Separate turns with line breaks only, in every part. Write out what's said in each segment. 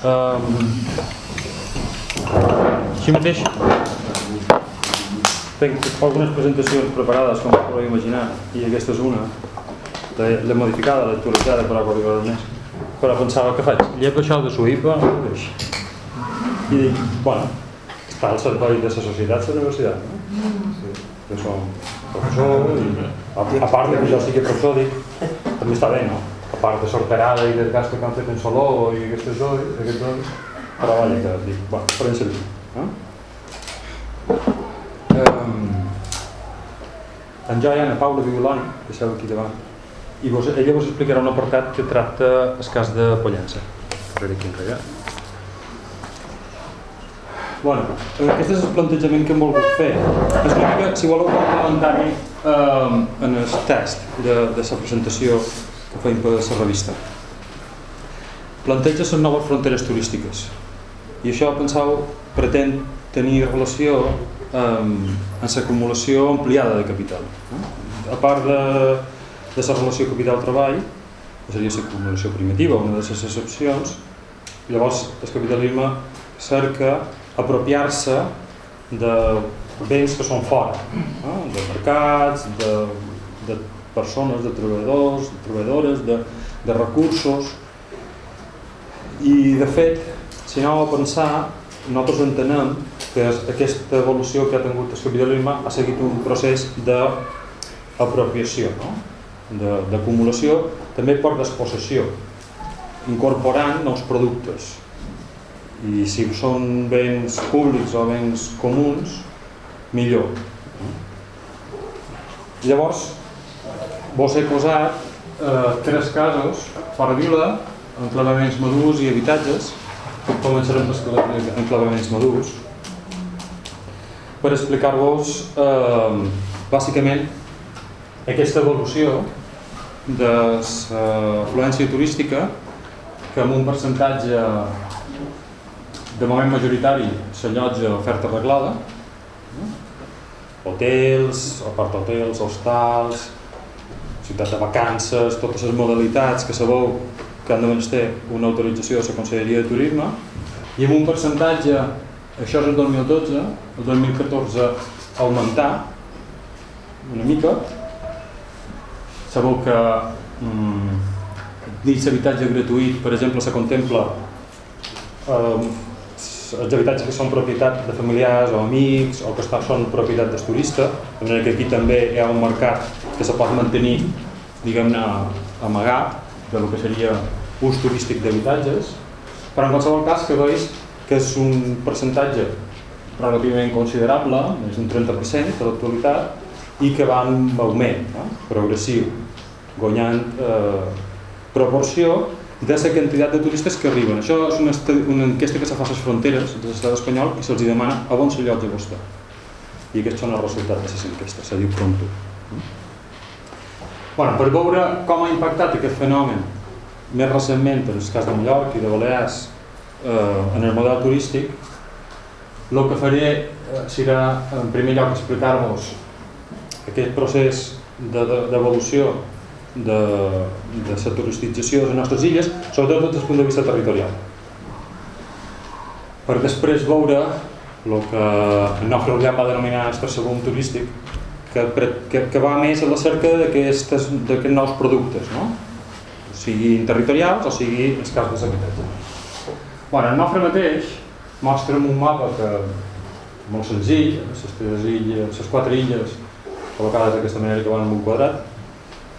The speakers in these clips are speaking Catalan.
Um, així mateix, tinc algunes presentacions preparades, com podeu imaginar, i aquesta és una. L'he modificada, l'he actualitzada per a més. Però pensava que faig, llevo això de Suïpa, i dic, bueno, està al servei de la societat la universitat, no? Sí, que som professor i a, a part que jo sigui professor, dic, també està bé, no? Part de sorterada i del gasto que han fet en Soló i aquestes dois, aquests dois, però vaja, que dic, bueno, farem servir. No? Um, en jo i Anna Paula Violani, que seu aquí davant, i vos, ella vos explicarà un apartat que tracta el cas de Pollença. A veure quin enrere. Bueno, aquest és el plantejament que hem volgut fer. És mica, si voleu complementar-hi eh, en el test de, de la presentació que feim per la revista. Planteja les noves fronteres turístiques i això, penseu, pretén tenir relació amb, amb l'acumulació ampliada de capital. A part de, de la relació capital-treball, que seria l'acumulació primitiva, una de les excepcions, llavors el capitalisme cerca apropiar-se de béns que són fora, eh? de mercats, de, de persones, de treballadors, de treballadores, de, de recursos. I, de fet, si aneu a pensar, nosaltres entenem que aquesta evolució que ha tingut el capitalisme ha seguit un procés d'apropiació, no? d'acumulació, també per despossessió, incorporant nous productes i si són béns públics o béns comuns, millor. Llavors, vos he posat eh, tres casos fora vila, enclavaments madurs i habitatges. Començarem amb enclavaments madurs per explicar-vos eh, bàsicament aquesta evolució de l'afluència turística que amb un percentatge de moment majoritari s'allotja oferta arreglada, hotels, apart-hotels, hostals, ciutat de vacances, totes les modalitats que sabeu que han de menester una autorització de la Conselleria de Turisme, i amb un percentatge, això és el 2012, el 2014 augmentar una mica, sabeu que mm, dins l'habitatge gratuït, per exemple, se contempla eh, els habitatges que són propietat de familiars o amics o que són propietat dels turistes, de manera que aquí també hi ha un mercat que se pot mantenir, diguem-ne, amagat de lo que seria ús turístic d'habitatges, però en qualsevol cas que veus que és un percentatge relativament considerable, més d'un 30% de l'actualitat, i que va en augment, no? progressiu, guanyant eh, proporció de la quantitat de turistes que arriben. Això és una, una enquesta que se fa a les fronteres de l'estat espanyol i se'ls demana a on s'allotja vostè. I aquests són els resultats de les enquestes, se diu Pronto. Bueno, per veure com ha impactat aquest fenomen més recentment en el cas de Mallorca i de Balears eh, en el model turístic, el que faré eh, serà en primer lloc explicar-vos aquest procés d'evolució de, de, de, la turistització de les nostres illes, sobretot des del punt de vista territorial. Per després veure el que en Nofre Ulià va denominar el boom turístic, que, que, que va més a la cerca d'aquests nous productes, no? o sigui territorials o sigui els casos d'habitatge. Bueno, en Nofre mateix mostra'm un mapa que molt senzill, les, tres illes, les quatre illes col·locades d'aquesta manera que van en un quadrat,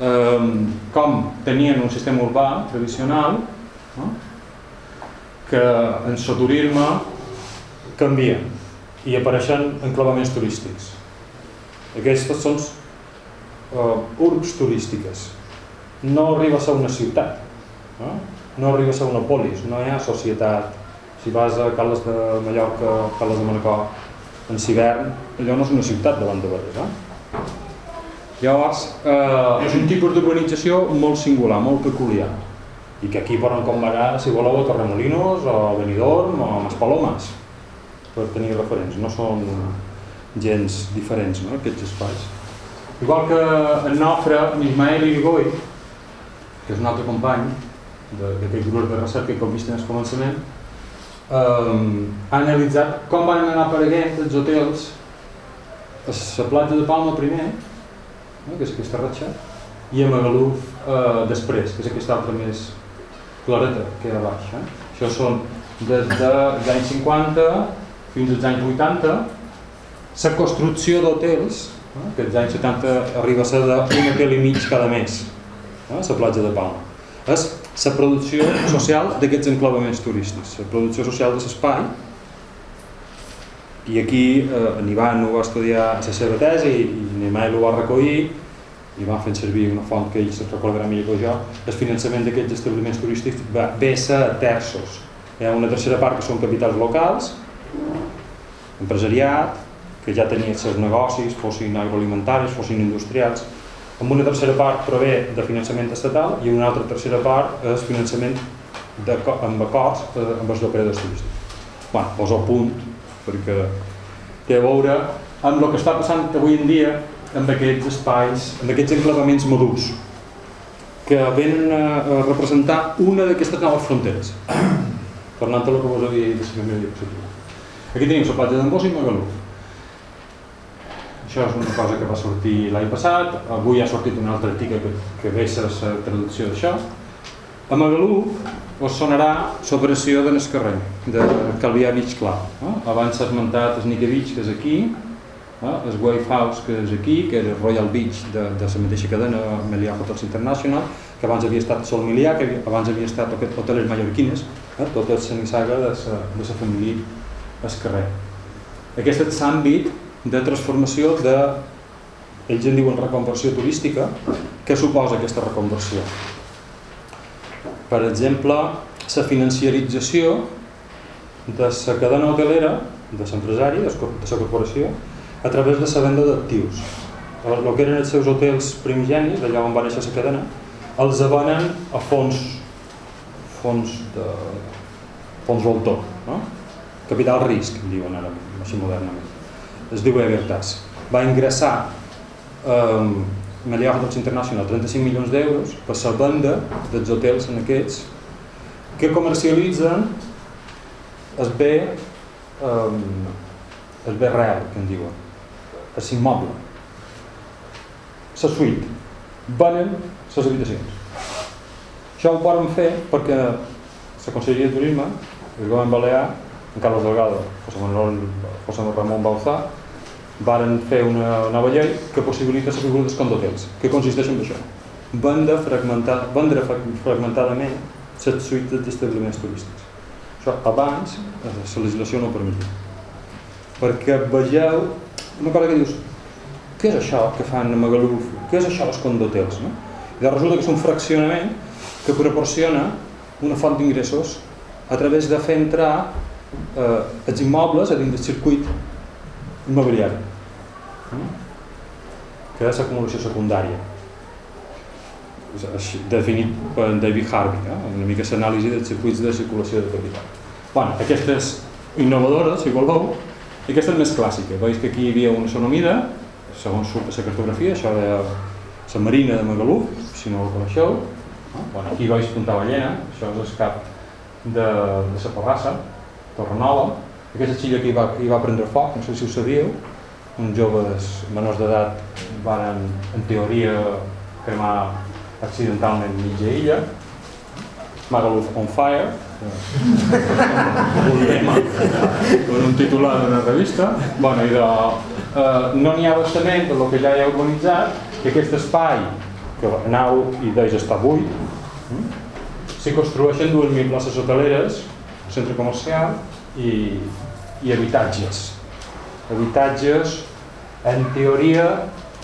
eh, com tenien un sistema urbà tradicional no? que en soturisme canvia i apareixen enclavaments turístics. Aquestes són eh, urbs turístiques. No arriba a ser una ciutat, no? no arriba a ser una polis, no hi ha societat. Si vas a Cales de Mallorca, Cales de Manacor, en Civern, allò no és una ciutat davant de veres. Eh? Llavors, eh, és un tipus d'urbanització molt singular, molt peculiar i que aquí poden comparar, si voleu, a Torremolinos o a Benidorm o a Maspalomas per tenir referents, no són gens diferents no, aquests espais. Igual que en Nofre, Ismael Irigoi, que és un altre company d'aquest grup de recerca que hem vist en el començament, um, ha analitzat com van anar apareguent els hotels a la platja de Palma primer, no? que és aquesta ratxa, i a Magaluf eh, després, que és aquesta altra més clareta que hi ha a baix. Eh? Això són des dels anys 50 fins als anys 80, la construcció d'hotels, eh? que als anys 70 arriba a ser d'un hotel i mig cada mes, eh? a la platja de Palma. És la producció social d'aquests enclavaments turístics, la producció social de l'espai, i aquí eh, en Ivan ho va estudiar a la seva tesi i, i Nemai ho va recollir i van fent servir una font que ells recordarà millor que jo, el finançament d'aquests establiments turístics va bé ser terços. Hi ha una tercera part que són capitals locals, empresariat, que ja tenia els seus negocis, fossin agroalimentaris, fossin industrials, amb una tercera part prové de finançament estatal i una altra tercera part és finançament de, amb acords eh, amb els operadors turístics. Bé, poso punt, perquè té a veure amb el que està passant avui en dia amb aquests espais, amb aquests enclavaments madurs, que venen a, representar una d'aquestes noves fronteres. Tornant a el que vos havia dit. Aquí tenim la platja d'Embós i Magaluf. Això és una cosa que va sortir l'any passat, avui ha sortit un altre article que, que ve la traducció d'això. A Magaluf us sonarà l'operació de Nescarreny, de Calvià Beach Club. No? Abans s'ha esmentat Sneaker Beach, que és aquí, eh? el Wave House, que és aquí, que era Royal Beach de, de la mateixa cadena, Melià Hotels International, que abans havia estat Sol Milià, que abans havia estat hoteles mallorquines, eh? tota la nissaga de la família Escarrer. Aquest és l'àmbit de transformació de, ells en diuen reconversió turística, què suposa aquesta reconversió? Per exemple, la financiarització de la cadena hotelera, de l'empresari, de la corporació, a través de la venda d'actius. El que eren els seus hotels primigenis, allà on va néixer la cadena, els abonen a fons, fons de fons voltor, no? capital risc, diuen ara, així modernament. Es diu Evertas. Va ingressar eh, Melià Hotels International 35 milions d'euros per la venda dels hotels en aquests que comercialitzen es bé eh, es bé real, que en diuen és immoble. La suite. Venen les habitacions. Això ho poden fer perquè la Conselleria de Turisme, el govern balear, en Carlos Delgado, José Manuel, José Ramon Bauzà, varen fer una nova llei que possibilita la figura dels condotels, que consisteix en això. Vendre, fragmentar, vendre fragmentadament les suites d'establiments turístics. Això abans la legislació no ho permetia. Perquè vegeu una cosa que dius, què és això que fan a Magaluf? Què és això els condotels? No? I resulta que és un fraccionament que proporciona una font d'ingressos a través de fer entrar eh, els immobles a dins del circuit immobiliari? Que és l'acumulació secundària definit per David Harvey, eh? una mica l'anàlisi dels circuits de circulació de capital. Bueno, aquestes innovadores, si voleu, i aquesta és més clàssica. Veus que aquí hi havia una sonomida, segons la cartografia, això de la marina de Magaluf, si no ho coneixeu. No? Bueno, aquí veus Punta Ballena, això és el cap de, de la Porrassa, Torrenola. Aquesta xilla que hi va, hi va prendre foc, no sé si ho sabíeu, uns joves menors d'edat van, en teoria, cremar accidentalment mitja illa. Magaluf on fire, un tema con un titular d'una revista bueno, i de, eh, no n'hi ha bastament del que ja hi ha urbanitzat i aquest espai que nau i d'ells està buit hm? s'hi construeixen 2.000 places hoteleres centre comercial i, i habitatges habitatges en teoria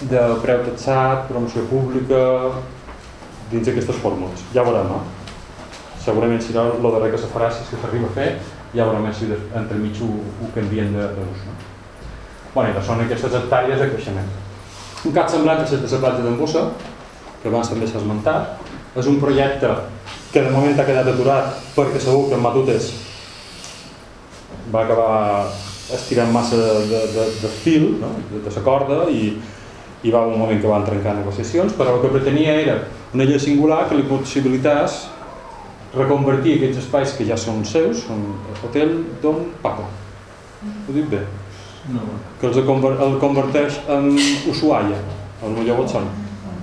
de preu taxat, promoció pública dins d'aquestes fórmules ja veurem, no? segurament si no, el darrer que se farà, si es s'arriba a fer, ja veurem si entremig ho, ho canvien d'ús. No? Bueno, i són aquestes hectàrees de creixement. Un cap semblant és de la platja d'Embossa, que abans també s'ha esmentat. És un projecte que de moment ha quedat aturat perquè segur que en Matutes va acabar estirant massa de, de, de, de fil, no? de, de la corda, i, i va un moment que van trencar negociacions, però el que pretenia era una llei singular que li possibilités reconvertir aquests espais que ja són seus, són Hotel Don Paco. Ho dic bé?
No.
Que els conver el converteix en Ushuaia, el millor Watson.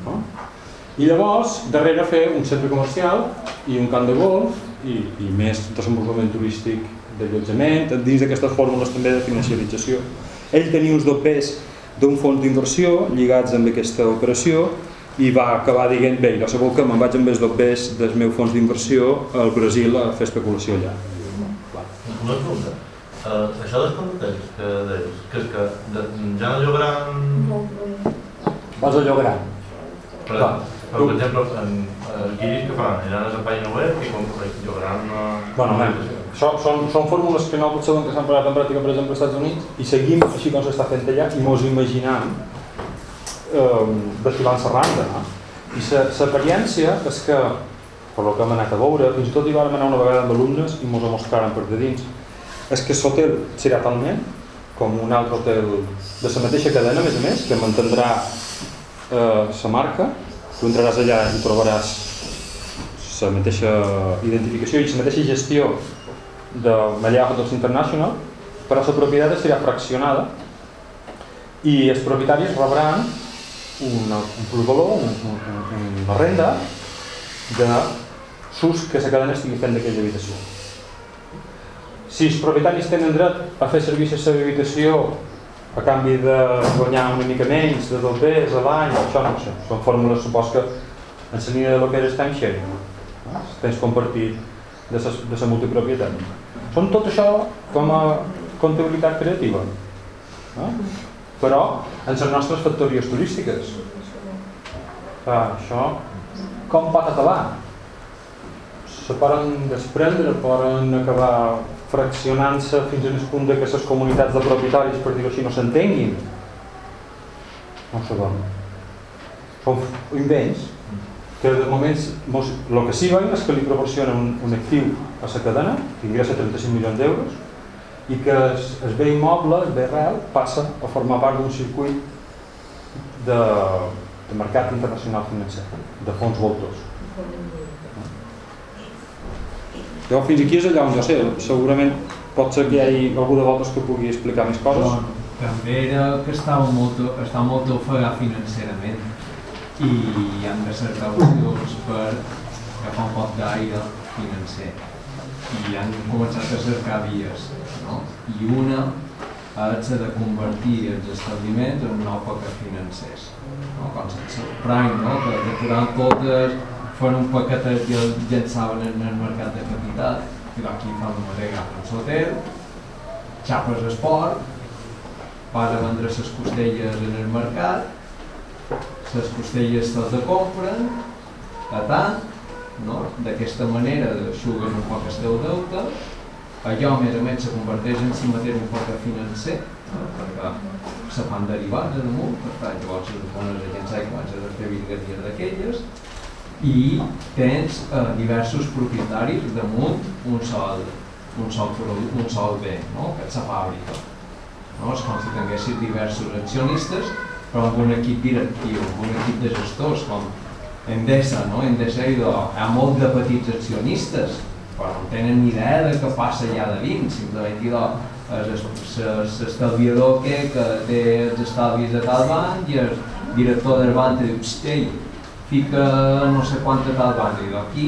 No? I llavors, darrere fer un centre comercial i un camp de golf i, i més desenvolupament turístic d'allotjament, dins d'aquestes fórmules també de financiarització. Ell tenia uns dobbers d'un fons d'inversió lligats amb aquesta operació i va acabar dient, bé, jo sabeu que me'n vaig amb els dobbers del meu fons d'inversió al Brasil a fer especulació allà.
Una pregunta. Uh, això dels convertents que deies, que és que de, ja no jugaran...
Vas a llogar. Clar.
Per, exemple, en el guiris que fan, aniran a la pàgina web i com jugaran... Uh,
Bueno, men, això, són, són fórmules que no potser que s'han parlat en pràctica, per exemple, als Estats Units, i seguim així com s'està fent allà i mos imaginem eh, desfilant la randa. No? I l'experiència és que, per lo que hem anat a veure, fins i tot hi vam anar una vegada amb alumnes i mos ho mostraren per de dins, és que l'hotel serà talment com un altre hotel de la mateixa cadena, a més a més, que mantindrà eh, la marca, tu entraràs allà i trobaràs la mateixa identificació i la mateixa gestió de Mallà Hotels International, però la propietat serà fraccionada i els propietaris rebran un plus valor, un, un, una renda de s'ús que la cadena estigui fent d'aquella habitació. Si els propietaris tenen dret a fer servir la seva habitació a canvi de guanyar una mica menys de dos bes a l'any, això no sé. Són fórmules, supos que en la línia de lo que és time sharing, no? temps compartit de la, de la multipropietat. Són tot això com a comptabilitat creativa. No? Però en les nostres factories turístiques. Ah, això com pot acabar? Se poden desprendre, poden acabar fraccionant-se fins al punt de que les comunitats de propietaris, per dir-ho així, no s'entenguin. No sé com. Són invents que de moment el que sí veiem és que li proporciona un, un actiu a la cadena, que ingressa 35 milions d'euros, i que el, el bé immoble, el bé real, passa a formar part d'un circuit de, de mercat internacional financer, de fons voltors. Jo fins aquí és allà on jo sé, segurament pot ser que hi hagi algú de voltes que pugui explicar més coses.
Bueno, també era que estava molt, estava molt ofegat financerament i han de cercar opcions per agafar un poc d'aire financer i han començat a cercar vies no? i una és de convertir els establiments en una òpera financers no? com Prime, no? que depuraven totes fan un paquetet i el llançaven en el mercat de capital i aquí fan una vegada en l'hotel xapes esport vas a vendre les costelles en el mercat les costelles te'ls de compren a tant no? d'aquesta manera xuguen un poc el teu deute allò a més a més se converteix en si mateix un poc financer no? perquè se fan derivats en amunt per tant llavors les bones agents i comences a fer virgueries d'aquelles i tens eh, diversos propietaris damunt un sol, un sol, un sol bé, no? que és la fàbrica. No? És com si tinguessis diversos accionistes però amb un equip directiu, amb un equip de gestors com Endesa, no? Endesa hi ha molt de petits accionistes, però no tenen ni idea de què passa allà de dins, simplement idò, l'estalviador que, que té els estalvis de tal banc i el director del banc diu, ei, fica no sé quanta tal banc, i aquí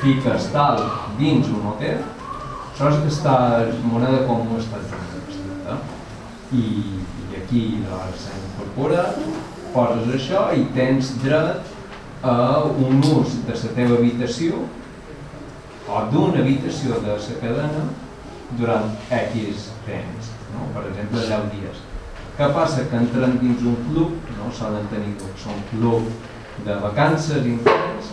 fiques tal dins un hotel, això és està moneda com està eh? I, i aquí doncs, incorporat, poses això i tens dret a un ús de la teva habitació o d'una habitació de la cadena durant X temps, no? per exemple 10 dies. Què passa? Que entren dins un club, no solen tenir són club de vacances interns,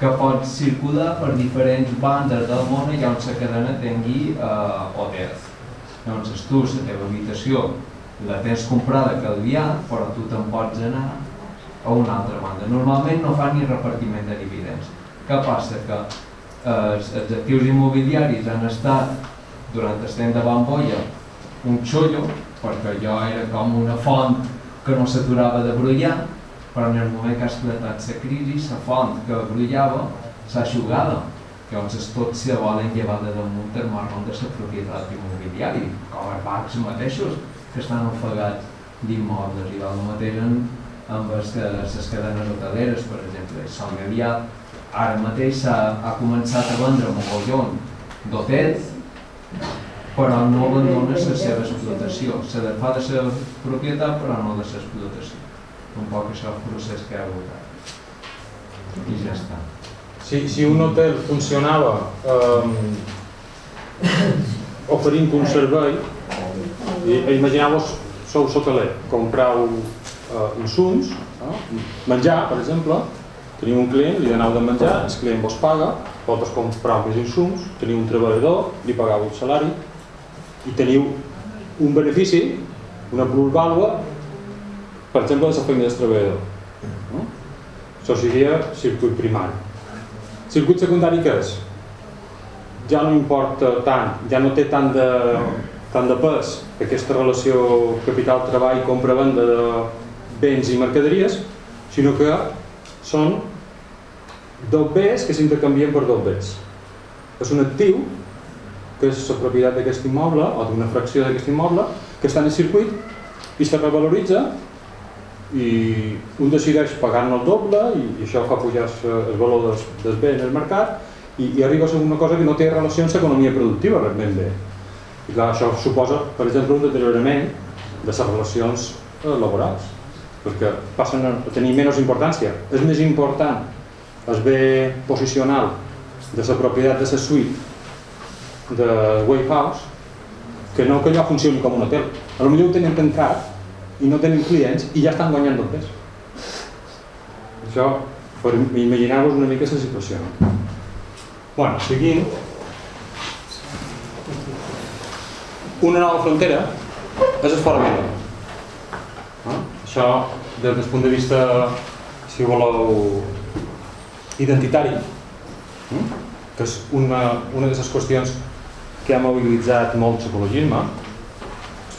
que pot circular per diferents bandes del món allà on la cadena tingui eh, hotels. Llavors tu, la teva habitació, la tens comprada a Calvià, però tu te'n pots anar a una altra banda. Normalment no fan ni repartiment de dividends. Què passa? Que eh, els actius immobiliaris han estat durant el temps de Bambolla un xollo, perquè allò era com una font que no s'aturava de brollar, però en el moment que ha esclatat la crisi, la font que brollava s'ha aixugada Llavors tot se volen llevar de damunt el marron de la propietat immobiliària, com els bancs mateixos que estan ofegats d'immobles i el mateix amb les, les cadenes hoteleres, per exemple. Sant Gaviat ara mateix ha, ha començat a vendre mogollon d'hotels, però no abandona la seva explotació. Se fa de la propietat, però no de l'explotació. Un poc això és el procés que ha hagut I ja està.
Si, si un hotel funcionava eh, oferint un servei, imagineu-vos, sou hoteler, comprau eh, insums, eh, menjar, per exemple, teniu un client, li doneu de menjar, el client vos paga, vosaltres comprau més insums, teniu un treballador, li pagau el salari i teniu un benefici, una plusvàlua, per exemple, la feina del treballador. No? Això seria circuit primari. Circuit secundari què és? Ja no importa tant, ja no té tant de, tant de pes aquesta relació capital-treball, compra-venda de béns i mercaderies, sinó que són dos béns que s'intercanvien per dos béns. És un actiu, que és la propietat d'aquest immoble, o d'una fracció d'aquest immoble, que està en el circuit i se revaloritza i un decideix pagar-ne el doble i, això fa pujar el valor del, del bé en el mercat i, i arriba a ser una cosa que no té relació amb l'economia productiva realment bé. I clar, això suposa, per exemple, un deteriorament de les relacions eh, laborals, perquè passen a tenir menys importància. És més important el bé posicional de la propietat de la suite de Wave House que no que allò funcioni com un hotel. A lo millor ho tenen tancat i no tenen clients i ja estan guanyant el pes. Això, per imaginar-vos una mica la situació. Bueno, seguint, una nova frontera és el fora. No? Això, des del punt de vista, si voleu, identitari, no? que és una, una de les qüestions que ha mobilitzat molt l'ecologisme,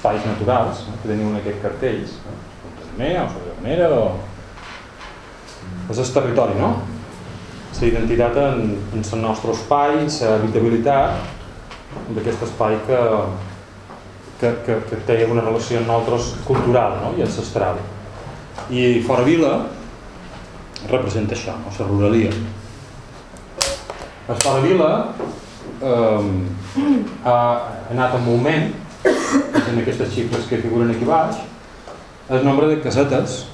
espais naturals, no? que teniu aquest cartells, no? Montaner, o Sobraganera, o... És el territori, no? La identitat en, en el nostre espai, la habitabilitat d'aquest espai que, que, que, que té una relació amb nosaltres cultural no? i ancestral. I fora vila representa això, no? la ruralia. El fora vila eh, ha anat en moment en aquestes xifres que figuren aquí baix, el nombre de casetes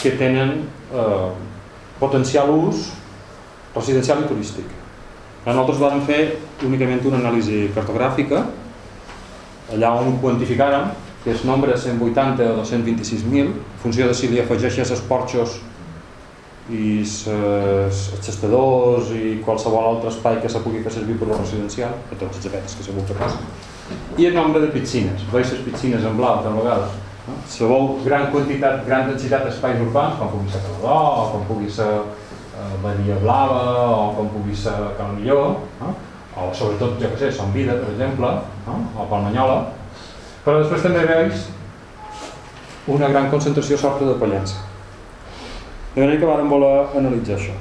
que tenen eh, potencial ús residencial i turístic. Nosaltres vam fer únicament una anàlisi cartogràfica, allà on quantificàrem que és nombre de 180 o 226.000, en funció de si li afegeixes els porxos i els xestadors i qualsevol altre espai que se pugui fer servir per residencial, per tots els efectes que segur que passa i el nombre de piscines. Les piscines en blau, de vegades. No? Si veu gran quantitat, gran densitat d'espais urbans, com pugui ser Caladó, o com pugui ser eh, Badia Blava, o com pugui ser Calmilló, no? o sobretot, jo què sé, Son Vida, per exemple, no? o Palmanyola, però després també veus una gran concentració sorta de Pollença. De manera que vam voler analitzar això.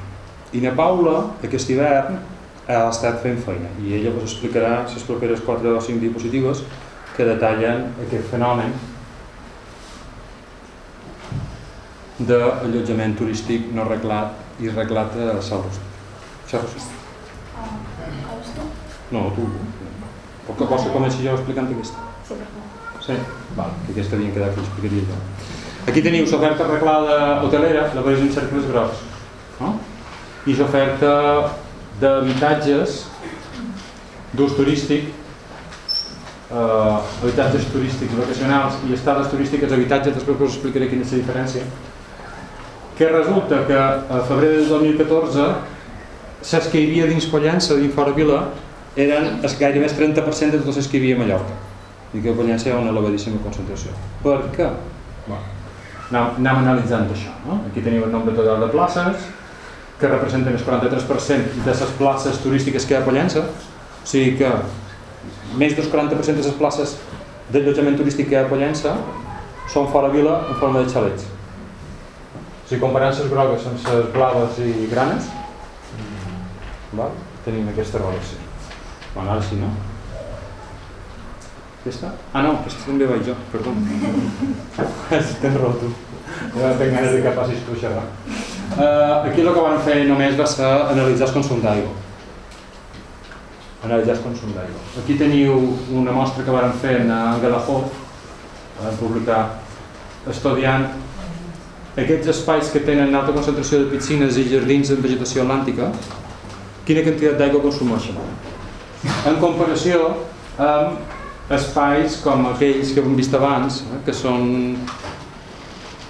I na Paula, aquest hivern, ha estat fent feina i ella us explicarà les properes 4 o 5 diapositives que detallen aquest fenomen d'allotjament turístic no arreglat i arreglat a Sal Rostit. Això és No, tu. Pot que pots començar jo explicant aquesta?
Sí, per favor.
Sí? Val, que aquesta havia quedat que l'explicaria jo. Aquí teniu l'oferta arreglada hotelera, la veus en cercles grocs. No? I l'oferta d'habitatges d'ús turístic, eh, habitatges turístics vacacionals i estades turístiques, habitatges, després us explicaré quina és la diferència, que resulta que a febrer del 2014 saps que hi havia dins Pollença, dins fora Vila, eren gairebé el 30% de tots els que hi havia a Mallorca. I que a Pollença una elevadíssima concentració. Per què? Bueno, anem, anem analitzant això. No? Aquí teniu el nombre total de places, que representen el 43% de les places turístiques que hi ha a Pollença, o sigui que més del 40% de les places d'allotjament turístic que hi ha a Pollença són fora vila en forma de xalets. Si comparem les grogues amb les blaves i granes, Val? Tenim aquesta relació. Bueno, ara sí, no? Aquesta? Ah, no, aquesta també vaig jo, perdó. Tens raó tu. Ja no tinc ganes de que passis tu a. Uh, aquí el que van fer només va ser analitzar el consum d'aigua. Analitzar el consum d'aigua. Aquí teniu una mostra que van fer en Guadalajara, van publicar estudiant aquests espais que tenen alta concentració de piscines i jardins en vegetació atlàntica, quina quantitat d'aigua consumeixen. En comparació amb espais com aquells que hem vist abans, eh, que són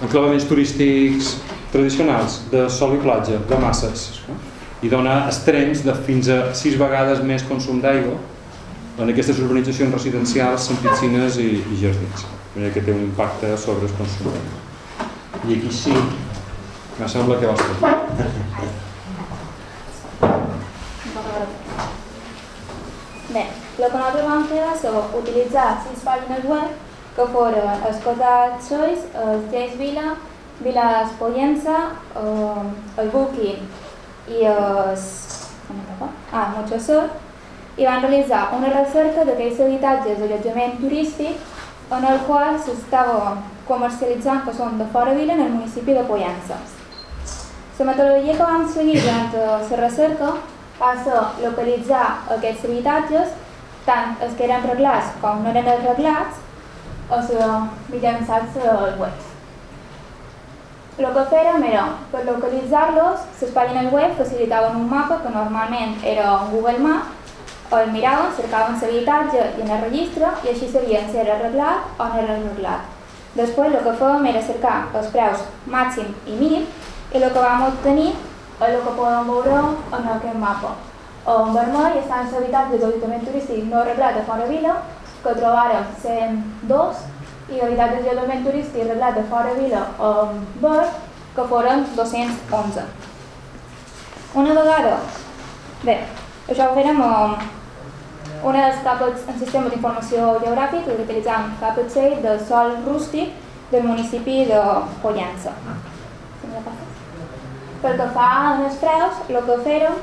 enclavaments turístics tradicionals, de sol i platja, de masses, i dona extrems de fins a sis vegades més consum d'aigua en aquestes urbanitzacions residencials amb piscines i, i jardins, que té un impacte sobre el consum d'aigua. I aquí sí, me sembla que vas tu.
Bé, el que nosaltres vam fer va ser utilitzar sis pàgines web que foren Escotat Sois, el Jace Vila, Vila Espollença, eh, el Booking i el... Ah, Montxassor, i van realitzar una recerca d'aquells habitatges d'allotjament turístic en el qual s'estava comercialitzant que són de fora vila en el municipi de Pollença. La metodologia que vam seguir durant la recerca va ser localitzar aquests habitatges, tant els que eren reglats com no eren reglats, o mitjançant les webs. El que era, localitzar-los, les pàgines web facilitaven un mapa que normalment era un Google Maps, el miraven, cercaven l'habitatge i en el registre i així sabien si era arreglat o no era arreglat. Després el que fèiem era cercar els preus màxim i mínim i el que vam obtenir és el que podem veure en aquest mapa. En vermell estan els habitatges d'allotjament turístic no arreglat a fora vila, que trobarem 102, i habitatges d'allotjament turístic arreglat a fora vila en verd, que foren 211. Una vegada, bé, això ho fèrem amb una de les en sistema d'informació geogràfic que utilitzam capes 6 del sol rústic del municipi de Pollença. Pel que fa als preus, el que fèrem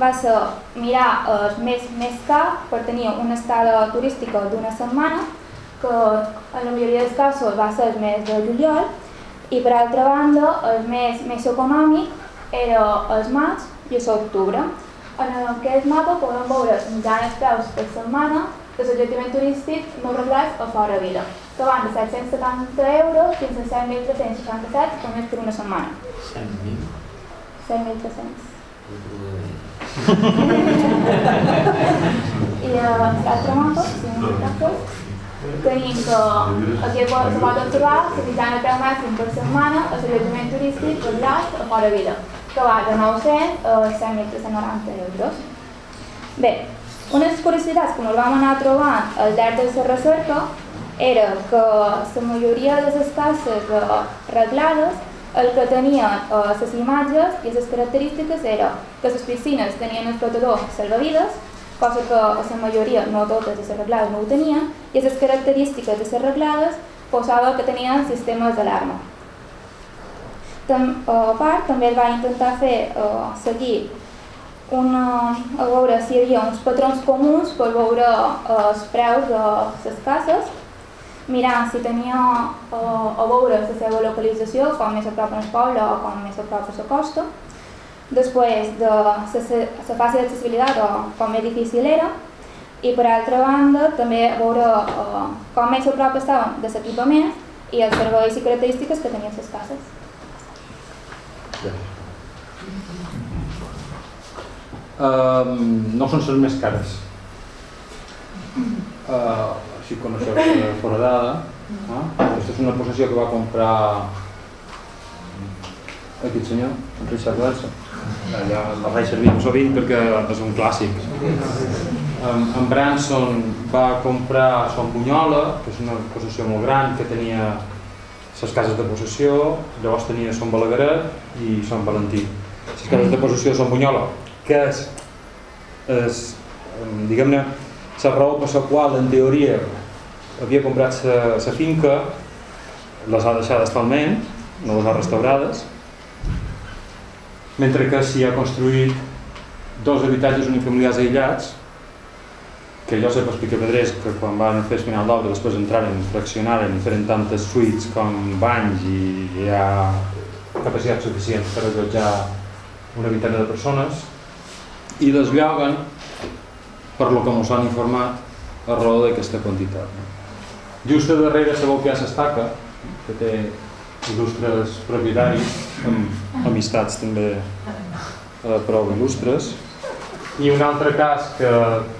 va ser mirar el més, més car per tenir una estada turística d'una setmana, que en la majoria dels casos va ser el mes de juliol, i per altra banda el més, més econòmic era el maig i l'octubre. En aquest mapa podem veure les mitjanes preus per setmana de l'allotjament turístic no reglats a fora vila, que van de 770 euros fins a 7.367 només per una setmana.
100.000?
7.300. I l'altre mapa, si no m'equivoco, tenim aquí se pot trobar la mitjana preu màxim per setmana a l'allotjament turístic reglat a fora vila que va de 900 a 100.390 euros. Bé, una de les curiositats que ens vam anar trobant al llarg de la recerca era que la majoria de les cases reglades el que tenien a les imatges i les característiques era que les piscines tenien el flotador salvavides, cosa que a la majoria, no totes les arreglades no ho tenien, i les característiques de les arreglades posava que tenien sistemes d'alarma. Tam, a part, també va intentar fer uh, seguir una, a veure si hi havia uns patrons comuns per veure uh, els preus de les cases, mirant si tenia uh, a veure la seva localització, com més a prop el poble o com més a prop a la costa, després de la fàcil accessibilitat o com més difícil era, i per altra banda també veure uh, com més a prop estaven de l'equipament i els serveis i característiques que tenien les cases.
Um, no són les més cares. Uh, si coneixeu foradada, uh, aquesta és una possessió que va comprar aquest senyor, en Richard Welson. Allà la vaig servir sovint perquè és un clàssic. Um, en Branson va comprar Son Bunyola, que és una possessió molt gran que tenia les cases de possessió, llavors tenia Son Balagueret i Son Valentí. Les cases de possessió són Bunyola, que és, és diguem-ne, la raó per la qual en teoria havia comprat la finca, les ha deixades talment, no les ha restaurades, mentre que s'hi ha construït dos habitatges unifamiliars aïllats que jo sé per explicar pedrers que quan van fer el final d'obra després entraren, fraccionaren i feren tantes suites com banys i hi ha capacitat suficient per allotjar una vintena de persones i les lloguen per lo que ens han informat a raó d'aquesta quantitat. No? Just a darrere sabeu que hi ha l'estaca, que té il·lustres propietaris, amb amistats també eh, prou il·lustres. I un altre cas que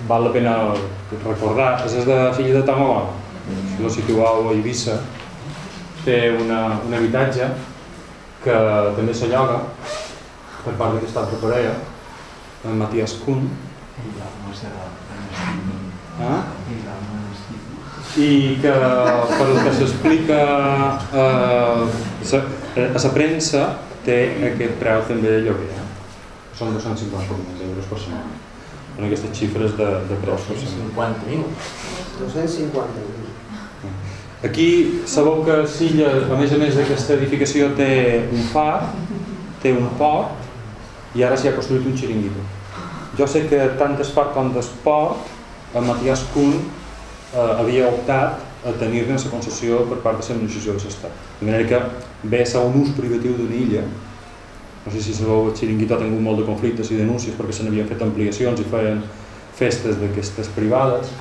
val la pena recordar és el de Filla de Tamagó, si lo situeu a Eivissa, té una, un habitatge que també s'alloga per part d'aquesta altra parella, en Matías Kuhn, ah? i que per el que s'explica eh, a la premsa té aquest preu també de lloguer. Eh? Són 250 euros per setmana. En aquestes xifres de, de preus per setmana.
250.000. 250.000.
Aquí sabeu que Silla, a més a més d'aquesta edificació, té un far, té un port i ara s'hi ha construït un xiringuito. Jo sé que tant d'esport com d'esport, el Matías Kuhn eh, havia optat a tenir-ne la concessió per part de l'administració de l'Estat. De manera que ve a un ús privatiu d'una illa. No sé si sabeu, el xiringuito ha tingut molt de conflictes i denúncies perquè se n'havien fet ampliacions i feien festes d'aquestes privades.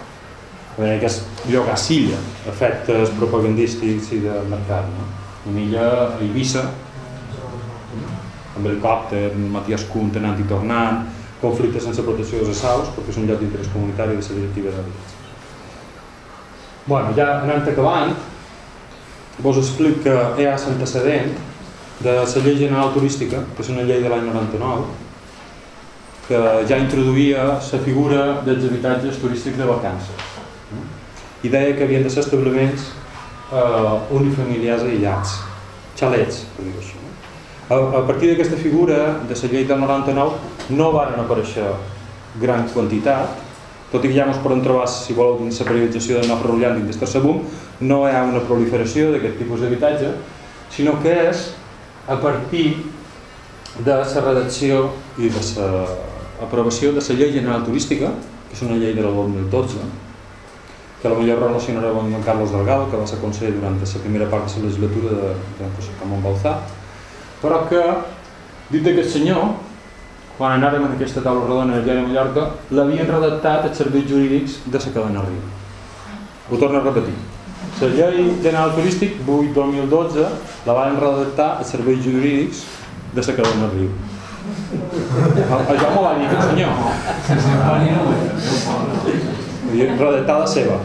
De manera que és llogar silla, efectes propagandístics i de mercat. No? Una illa a Eivissa, amb helicòpter, Matías Kuhn anant i tornant, conflictes sense protecció dels assaus, perquè és un lloc d'interès comunitari de la directiva d'habitatge. Bueno, ja anant acabant, vos explico que hi ha l'antecedent de la llei general turística, que és una llei de l'any 99, que ja introduïa la figura dels habitatges turístics de vacances. I deia que havien de ser establiments eh, unifamiliars aïllats, xalets, per dir així. A, a partir d'aquesta figura de la llei del 99 no van aparèixer gran quantitat, tot i que ja ens podem trobar, si voleu, dins la periodització de Nofre Rullant dins del Sabum, no hi ha una proliferació d'aquest tipus d'habitatge, sinó que és a partir de la redacció i de l'aprovació de la llei general turística, que és una llei del 2012, que la millor relacionarà amb Carlos Delgado, que va ser conseller durant la primera part de la legislatura de, de José Ramon Balzà, però que, dit d'aquest senyor, quan anàvem en aquesta taula rodona del diari de Mallorca, l'havien redactat els serveis jurídics de la cadena Riu. Ho torno a repetir. La llei general turístic 8-2012 la van redactar els serveis jurídics de la cadena Riu. Això m'ho va dir aquest senyor. Redactada seva.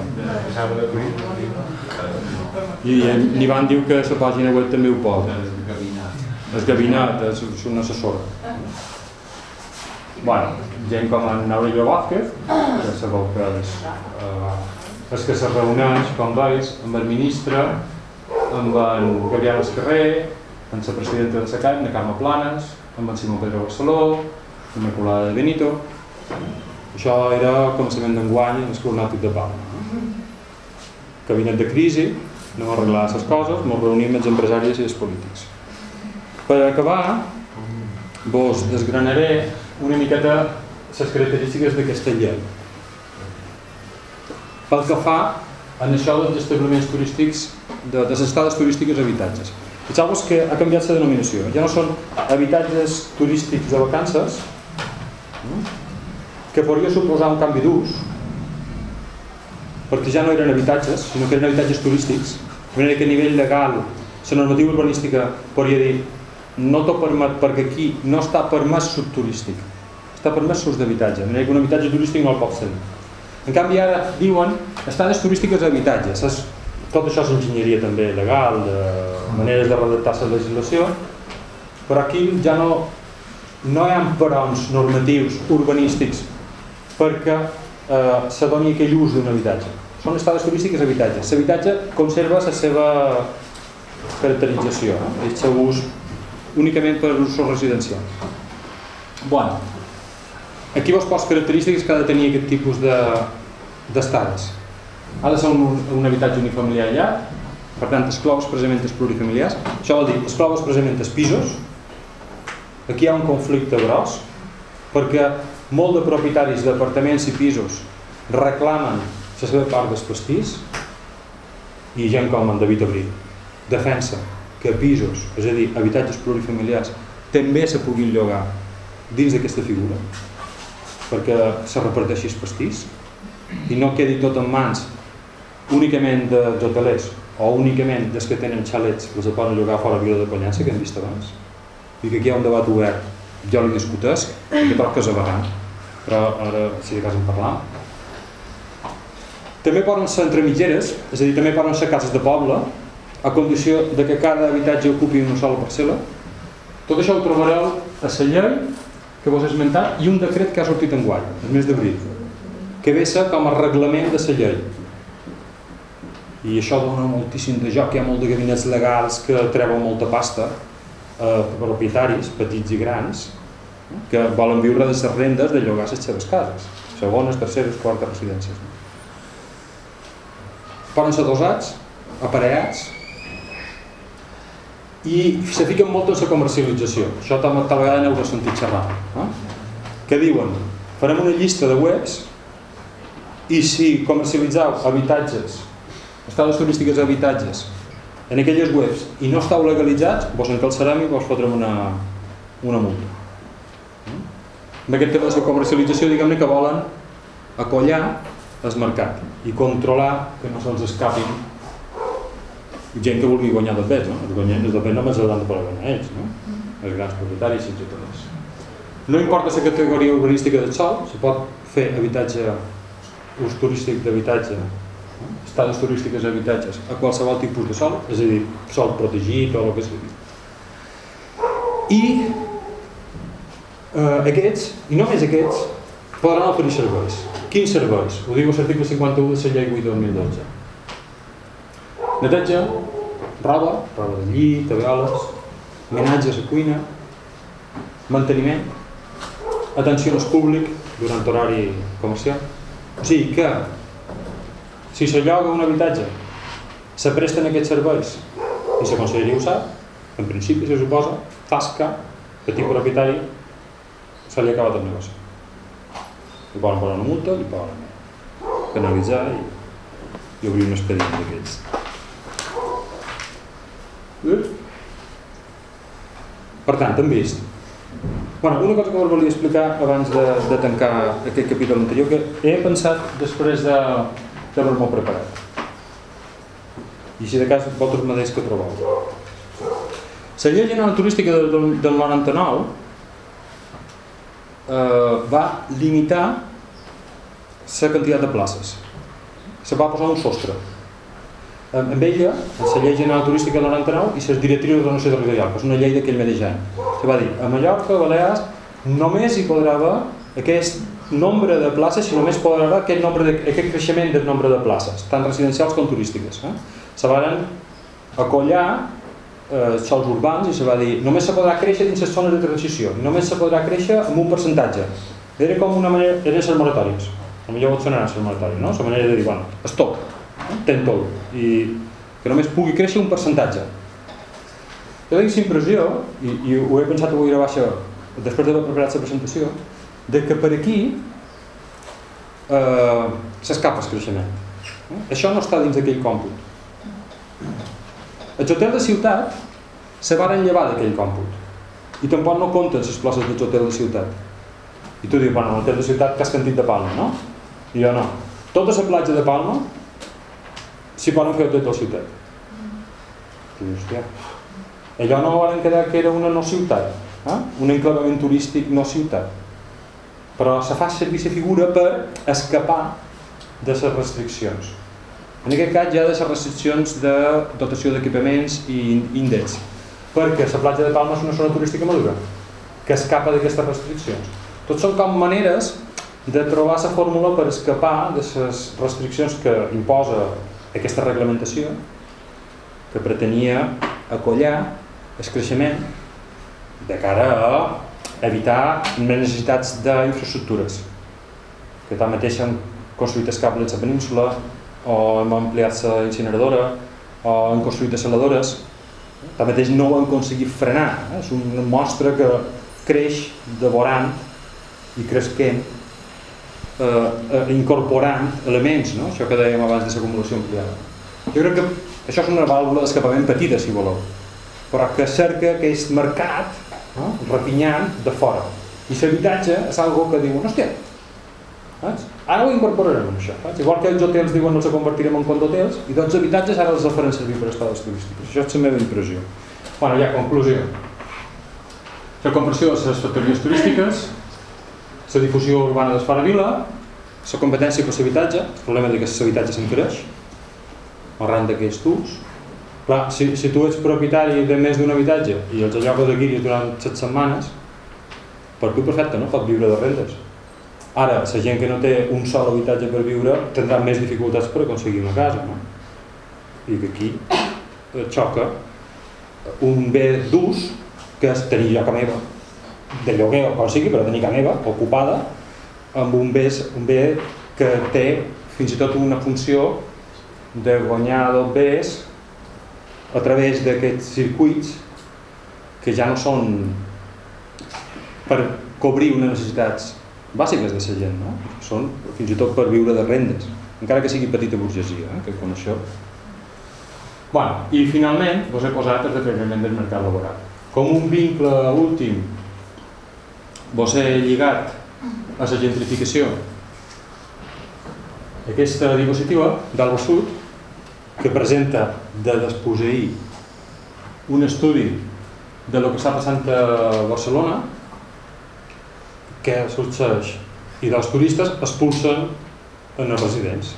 I n'hi van dir que la pàgina web també ho posa. El gabinet, és un assessor bueno, gent com en Aurelio Vázquez, que sabeu que és, eh, és que se reuneix, com veus, amb el ministre, amb en Gabriel Escarrer, amb la presidenta de la CAP, la Carme Planes, amb en Simó Pedro Barceló, amb la Colada de Benito. Això era començament d'enguany en el coronàtic de Palma. Cabinet de crisi, no arreglar les coses, ens reunim els empresaris i els polítics. Per acabar, vos desgranaré una miqueta les característiques d'aquesta llei. Pel que fa en això dels establiments turístics, de, de les estades turístiques habitatges. Fixeu-vos que ha canviat la denominació. Ja no són habitatges turístics de vacances, que podria suposar un canvi d'ús, perquè ja no eren habitatges, sinó que eren habitatges turístics, de manera que a nivell legal la normativa urbanística podria dir no t'ho permet perquè aquí no està permès subturístic està permès l'ús d'habitatge, de manera que un habitatge turístic no el pot ser. En canvi ara diuen estades turístiques. És, tot això és enginyeria també legal, de maneres de redactar la legislació, però aquí ja no, no hi ha perons normatius urbanístics perquè eh, se doni aquell ús d'un habitatge. Són estades turístiques a habitatges. L'habitatge conserva la seva caracterització, no? el seu ús únicament per usos residencials. Bueno, Aquí vos poso característiques que ha de tenir aquest tipus d'estades. De, ha de ser un, un habitatge unifamiliar allà, per tant exclou expressament els plurifamiliars. Això vol dir, exclou expressament els pisos. Aquí hi ha un conflicte gros, perquè molt de propietaris d'apartaments i pisos reclamen la seva part del pastís i gent com en David Abril defensa que pisos, és a dir, habitatges plurifamiliars, també se puguin llogar dins d'aquesta figura perquè se reparteixi el pastís i no quedi tot en mans únicament dels hotelers o únicament dels que tenen xalets que els poden llogar fora a Vila de Pollença que hem vist abans. I que aquí hi ha un debat obert jo li discutesc que troc que és aberrant però ara si de cas en parlam. També poden ser entre mitgeres és a dir, també poden ser cases de poble a condició de que cada habitatge ocupi una sola parcel·la. Tot això ho trobareu a la llei que vos he esmentat i un decret que ha sortit en guany, el mes d'abril que ve ser com a reglament de la llei i això dona moltíssim de joc, hi ha molt de gabinets legals que treuen molta pasta eh, propietaris, petits i grans que volen viure de les rendes de llogar les seves cases segones, terceres, quartes residències poden ser dosats aparellats i se fiquen molt en la comercialització això tal, tal vegada n'heu sentit xerrar eh? que diuen farem una llista de webs i si comercialitzeu habitatges estades turístiques d'habitatges en aquelles webs i no estàu legalitzats, vos encalçarem i vos fotrem una, una multa. En aquest tema de la comercialització, diguem-ne que volen acollar el mercat i controlar que no se'ls escapin gent que vulgui guanyar del pes, no? Els guanyants del pes només han de poder guanyar ells, no? Els grans propietaris, tot No importa la categoria urbanística del sol, se pot fer habitatge, ús turístic d'habitatge estades turístiques a habitatges a qualsevol tipus de sol, és a dir, sol protegit o el que sigui. I eh, aquests, i només aquests, podran oferir serveis. Quins serveis? Ho diu l'article 51 de la llei 8 2012. Neteja, roba, roba de llit, tabeoles, menatge a cuina, manteniment, atenció al públic durant horari comercial. O sigui que si se lloga un habitatge, se presten aquests serveis i la conselleria ho sap, en principi se suposa, tasca, petit propietari, se li ha acabat el negoci. Li poden posar una multa, li poden penalitzar i, i obrir un expedient d'aquells. Per tant, hem vist. Bueno, una cosa que us volia explicar abans de, de tancar aquest capítol anterior, que he pensat després de, estem molt preparat. I si de cas, vosaltres mateix que trobeu. La llei general turística del, del 99 eh, va limitar la quantitat de places. Se va posar un sostre. Amb ella, la llei general turística del 99 i les directrius d'ordenació territorial, que és una llei d'aquell mateix any. Se va dir, a Mallorca, a Balears, només hi podrà haver aquest nombre de places, si només podrà haver aquest, nombre de, aquest creixement del nombre de places, tant residencials com turístiques. Eh? Se van acollar eh, sols urbans i se va dir només se podrà créixer dins les zones de transició, només se podrà créixer amb un percentatge. Era com una manera, eren les moratòries. A millor vos sonarà les moratòries, no? La manera de dir, bueno, stop, tot, i que només pugui créixer un percentatge. Jo tinc la impressió, i, i ho he pensat avui a baixa després d'haver preparat la presentació, de que per aquí eh, s'escapa el creixement. Eh? Això no està dins d'aquell còmput. Els hotels de ciutat se van llevar d'aquell còmput i tampoc no compten les places dels hotels de ciutat. I tu dius, bueno, l'hotel de ciutat que has cantit de Palma, no? I jo no. Tota la platja de Palma s'hi poden fer de ciutat. I hòstia, allò no van quedar que era una no ciutat, eh? un enclavament turístic no ciutat però se fa servir la figura per escapar de les restriccions. En aquest cas ha de les restriccions de dotació d'equipaments i índexs, perquè la platja de Palma és una zona turística madura, que escapa d'aquestes restriccions. Tots són com maneres de trobar la fórmula per escapar de les restriccions que imposa aquesta reglamentació, que pretenia acollar el creixement de cara a evitar més necessitats d'infraestructures que tanmateix han construït els cables a la península o hem ampliat la incineradora o han construït desaladores tanmateix no ho han aconseguit frenar eh? és una mostra que creix devorant i cresquent eh, eh, incorporant elements, no? això que dèiem abans de l'acumulació ampliada. Jo crec que això és una vàlvula d'escapament petita, si voleu, però que cerca aquest mercat no? rapinyant de fora. I l'habitatge és algo que diuen, hòstia, saps? ara ho incorporarem això. Saps? Igual que els hotels diuen els convertirem en condotels, i els habitatges ara els faran servir per estades turístiques. Això és la meva impressió. Bueno, ja, conclusió. La compressió de les factories turístiques, la difusió urbana de fora vila, la competència per l'habitatge, el problema de que l'habitatge s'encareix, arran d'aquests ús. Clar, si, si tu ets propietari de més d'un habitatge i els allogues de guiris durant 7 setmanes, per tu perfecte, no? Pot viure de rendes. Ara, la gent que no té un sol habitatge per viure tindrà més dificultats per aconseguir una casa, no? I que aquí eh, xoca un bé d'ús que és tenir lloc a meva, de lloguer o com sigui, però tenir a meva, ocupada, amb un bé, un bé que té fins i tot una funció de guanyar dos bés a través d'aquests circuits que ja no són per cobrir unes necessitats bàsiques de la gent, no? són fins i tot per viure de rendes, encara que sigui petita burgesia, eh? que con això... Bueno, I finalment vos he posat el deteriorament del mercat laboral. Com un vincle últim vos he lligat a la gentrificació. Aquesta diapositiva d'Alba Sud que presenta de desposeir un estudi de lo que està passant a Barcelona que sorgeix i dels turistes expulsen en els residents.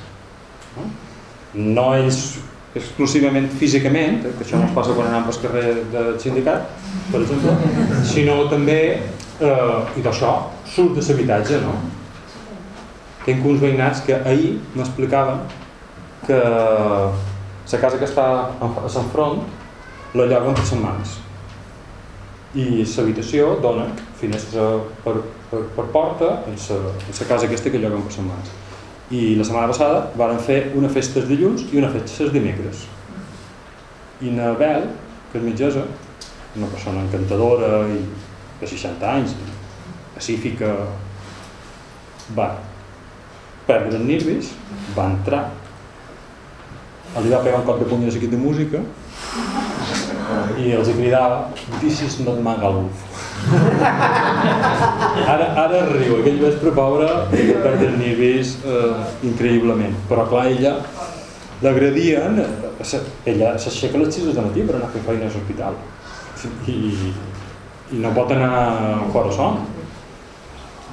No, és exclusivament físicament, que això no es passa quan anem pel carrer del sindicat, per exemple, sinó també, eh, i d'això, surt de l'habitatge, no? Tinc uns veïnats que ahir m'explicaven que la casa que està a Sant Front la lloguen per setmanes. I l'habitació dona finestra per, per, per porta en la casa aquesta que lloguen per setmanes. I la setmana passada varen fer una festa els dilluns i una festa els dimecres. I na Bel que és mitgesa una persona encantadora i de 60 anys. Pacífica va perdre els nervis va entrar. Li va pegar un cop de puny a l'equip de música i els cridava This is not Magaluf. Ara, ara riu, aquell vespre pobre perd els nervis eh, increïblement. Però clar, ella l'agredien ella s'aixeca les 6 de matí per anar a fer feina a l'hospital. I no pot anar fora son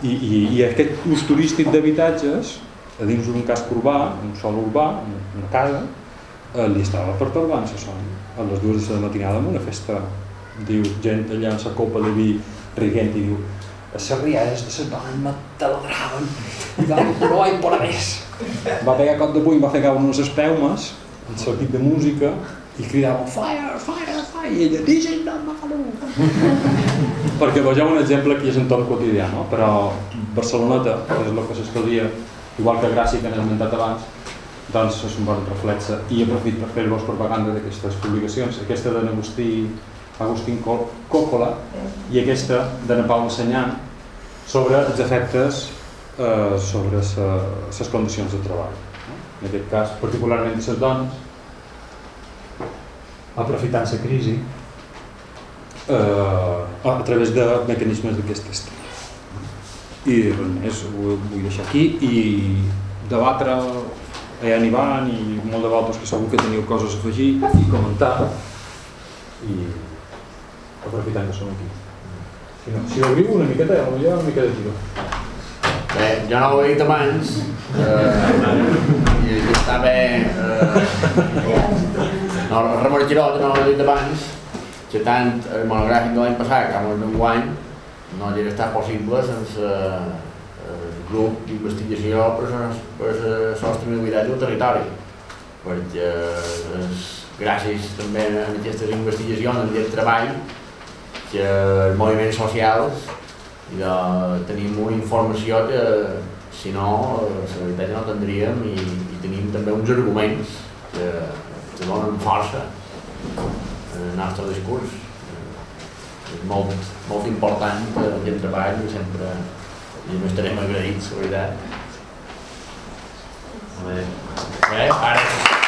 i, i, i aquest ús turístic d'habitatges a dins d'un casc urbà, un sol urbà, una casa, eh, li estava pertorbant la son a les dues de la matinada en una festa. Diu, gent allà amb copa de vi riguent i diu a les riades de les dones me taladraven i va, no hi por més va pegar cop de puny, va fer caure unes espeumes el seu equip de música i cridava fire, fire, fire i ella, DJ no perquè vegeu un exemple aquí és en tot quotidià no? però Barceloneta que és el que s'escalia igual que Gràcia que hem esmentat abans doncs és un bon reflexe i aprofit per fer-vos propaganda d'aquestes publicacions. Aquesta de Agustí Agustín Coppola i aquesta de Napau Ensenyant sobre els efectes eh, sobre les condicions de treball en aquest cas particularment les dones aprofitant la crisi? Eh, a través de mecanismes d'aquest estil i res més, ho vull deixar aquí i debatre allà n'hi van i molt de voltes que segur que teniu coses a afegir i comentar. I aprofitant que som aquí. Si, no, si obriu una miqueta ja ha una mica de tiro
Bé, jo no ho he dit abans eh, i està bé eh, no, Ramon Giró no ho he dit abans. Que tant el monogràfic de l'any passat com el d'enguany no hauria estat possible sense el grup d'investigació per la sostenibilitat del territori. Perquè és gràcies també a aquestes investigacions, a aquest treball que els moviments socials de, tenim una informació que si no la veritat no tindríem i, i tenim també uns arguments que, que donen força en el nostre discurs és molt, molt important que aquest treball i sempre i no estarem agraïts, la veritat.
Bé,
Bé, ara...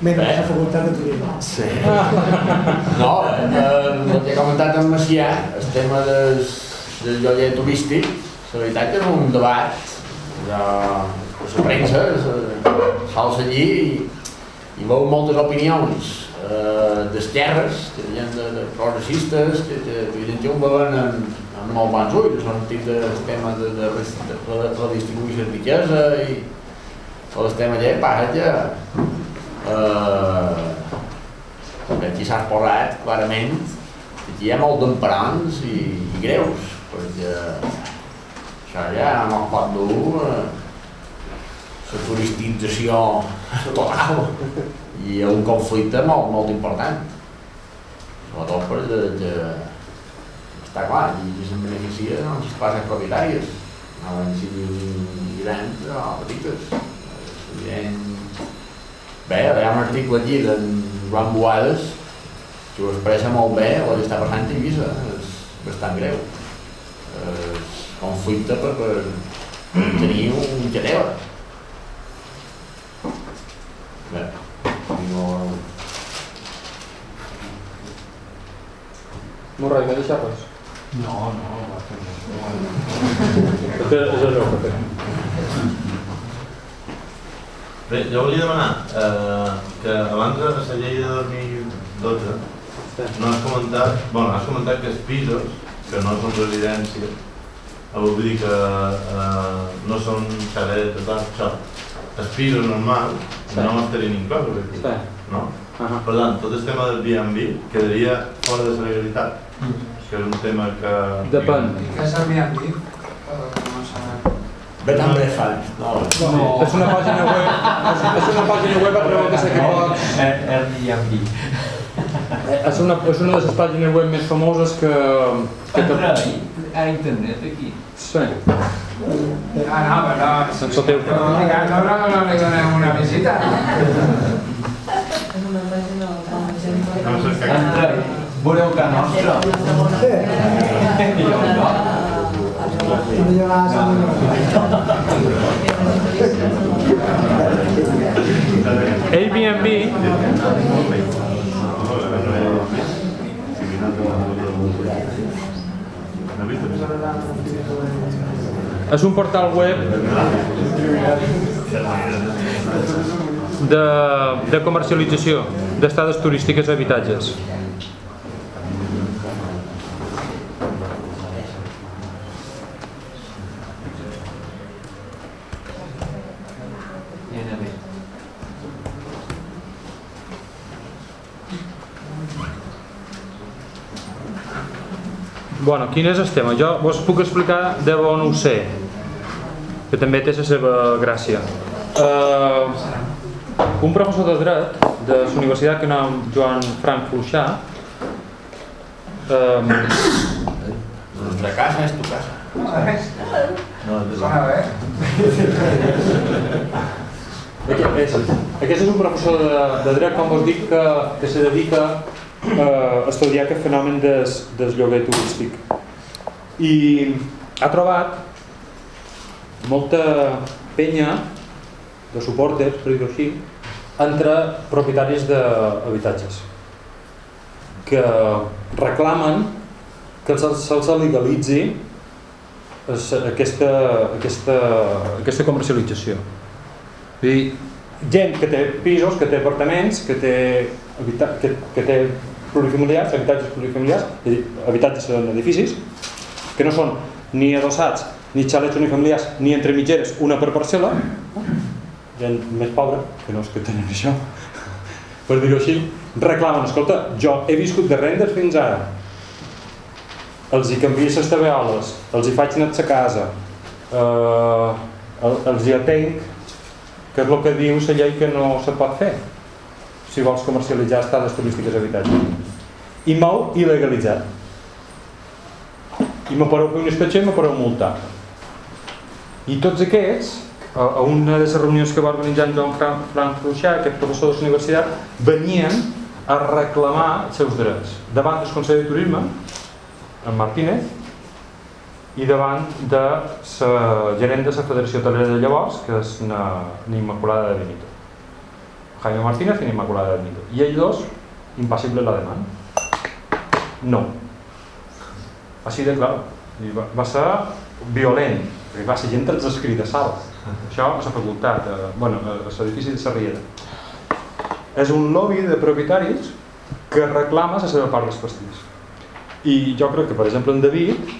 Menys
Bé.
la facultat de turisme.
Sí. No, eh, el que ha comentat en Macià, el tema del, del lloguer turístic, la veritat que és un debat de, de la premsa, sol seguir i, i veu moltes opinions eh, d'esquerres, que hi ha de, de progressistes, que, que, que gent que ho veuen en, en molt bons ulls, el sentit del tema de, de, de, la, la distribució de riquesa i el tema allà, passa que eh, aquí s'ha posat clarament aquí hi ha molt d'emparants i, i greus, perquè això ja no pot dur eh, la turistització total i un conflicte molt, molt important. Sobretot perquè que, està clar, i se'n beneficia doncs les classes propietàries, no van ser grans o petites. La gent Bé, hi ha un article aquí d'en Joan Boades que ho expressa molt bé el que està passant a Eivissa, és bastant greu. És conflicte per, per, per tenir un geneva. Bé, no...
Morrai, no deixaves?
No, no, va fer
És allò que fem.
Bé, jo volia demanar eh, que abans de la llei de 2012 no has comentat, bueno, has comentat que els pisos, que no són residències, eh, vull dir que eh, no són xalets, tot això, els pisos normals
Sí.
no estarien inclosos aquí,
Sí.
no?
Ahà.
Per tant, tot el tema del B&B quedaria fora de la legalitat, que és un tema que...
Depèn.
Què és el B&B?
També fans, no?
No.
És una pàgina web, és, és una pàgina web a través de la que pots...
Airbnb.
És una, és una de les pàgines web més famoses que... que te...
Entra a internet aquí.
Sí.
Ah, no, però...
Sense teu.
No, no, no li donem una visita.
No sé què...
Entra, veureu que nostra. Jo
Airbnb és un portal web de, de comercialització d'estades turístiques a habitatges.
I anem bé.
Bueno, quin és el tema? Jo vos puc explicar de on ho sé, que també té la seva gràcia. Uh, un professor de dret de la Universitat que nom Joan Frank Fluixà um,
La nostra casa és tu casa.
No,
és, aquest és un professor de, de dret, com vos dic, que, que se dedica eh, estudiar aquest fenomen des, del lloguer turístic. I ha trobat molta penya de suporters, per dir-ho així, entre propietaris d'habitatges que reclamen que se'ls se legalitzi es- aquesta, aquesta, aquesta comercialització. Vull dir, gent que té pisos, que té apartaments, que té, que, que té plurifamiliars, habitatges plurifamiliars, és dir, habitatges en edificis, que no són ni adossats, ni xalets unifamiliars, ni entre mitgeres, una per parcel·la, gent més pobra, que no és que tenen això, per dir-ho així, reclamen, escolta, jo he viscut de rendes fins ara, els hi canvio les tabeoles, els hi faig net a casa, eh, el- els hi atenc, que és el que diu la llei que no se pot fer si vols comercialitzar estades turístiques a habitatge. I m'heu il·legalitzat. I me podeu fer una inspecció i me podeu multar. I tots aquests, a, a una de les reunions que va organitzar en Joan Frank, Frank Ruixà, aquest professor de la universitat, venien a reclamar els seus drets davant del Consell de Turisme, en Martínez, i davant de la gerent de la Federació Hotelera de llavors, que és na, na Immaculada de Benito. Jaime Martínez na Immaculada de Benito. I ells dos, impassibles la demanda. No. Així de clar. I va, va ser violent, perquè va ser gent els escrits sala. Això a la facultat, eh, bueno, a l'edifici de Sarriera. És un lobby de propietaris que reclama la seva part dels pastís. I jo crec que, per exemple, en David,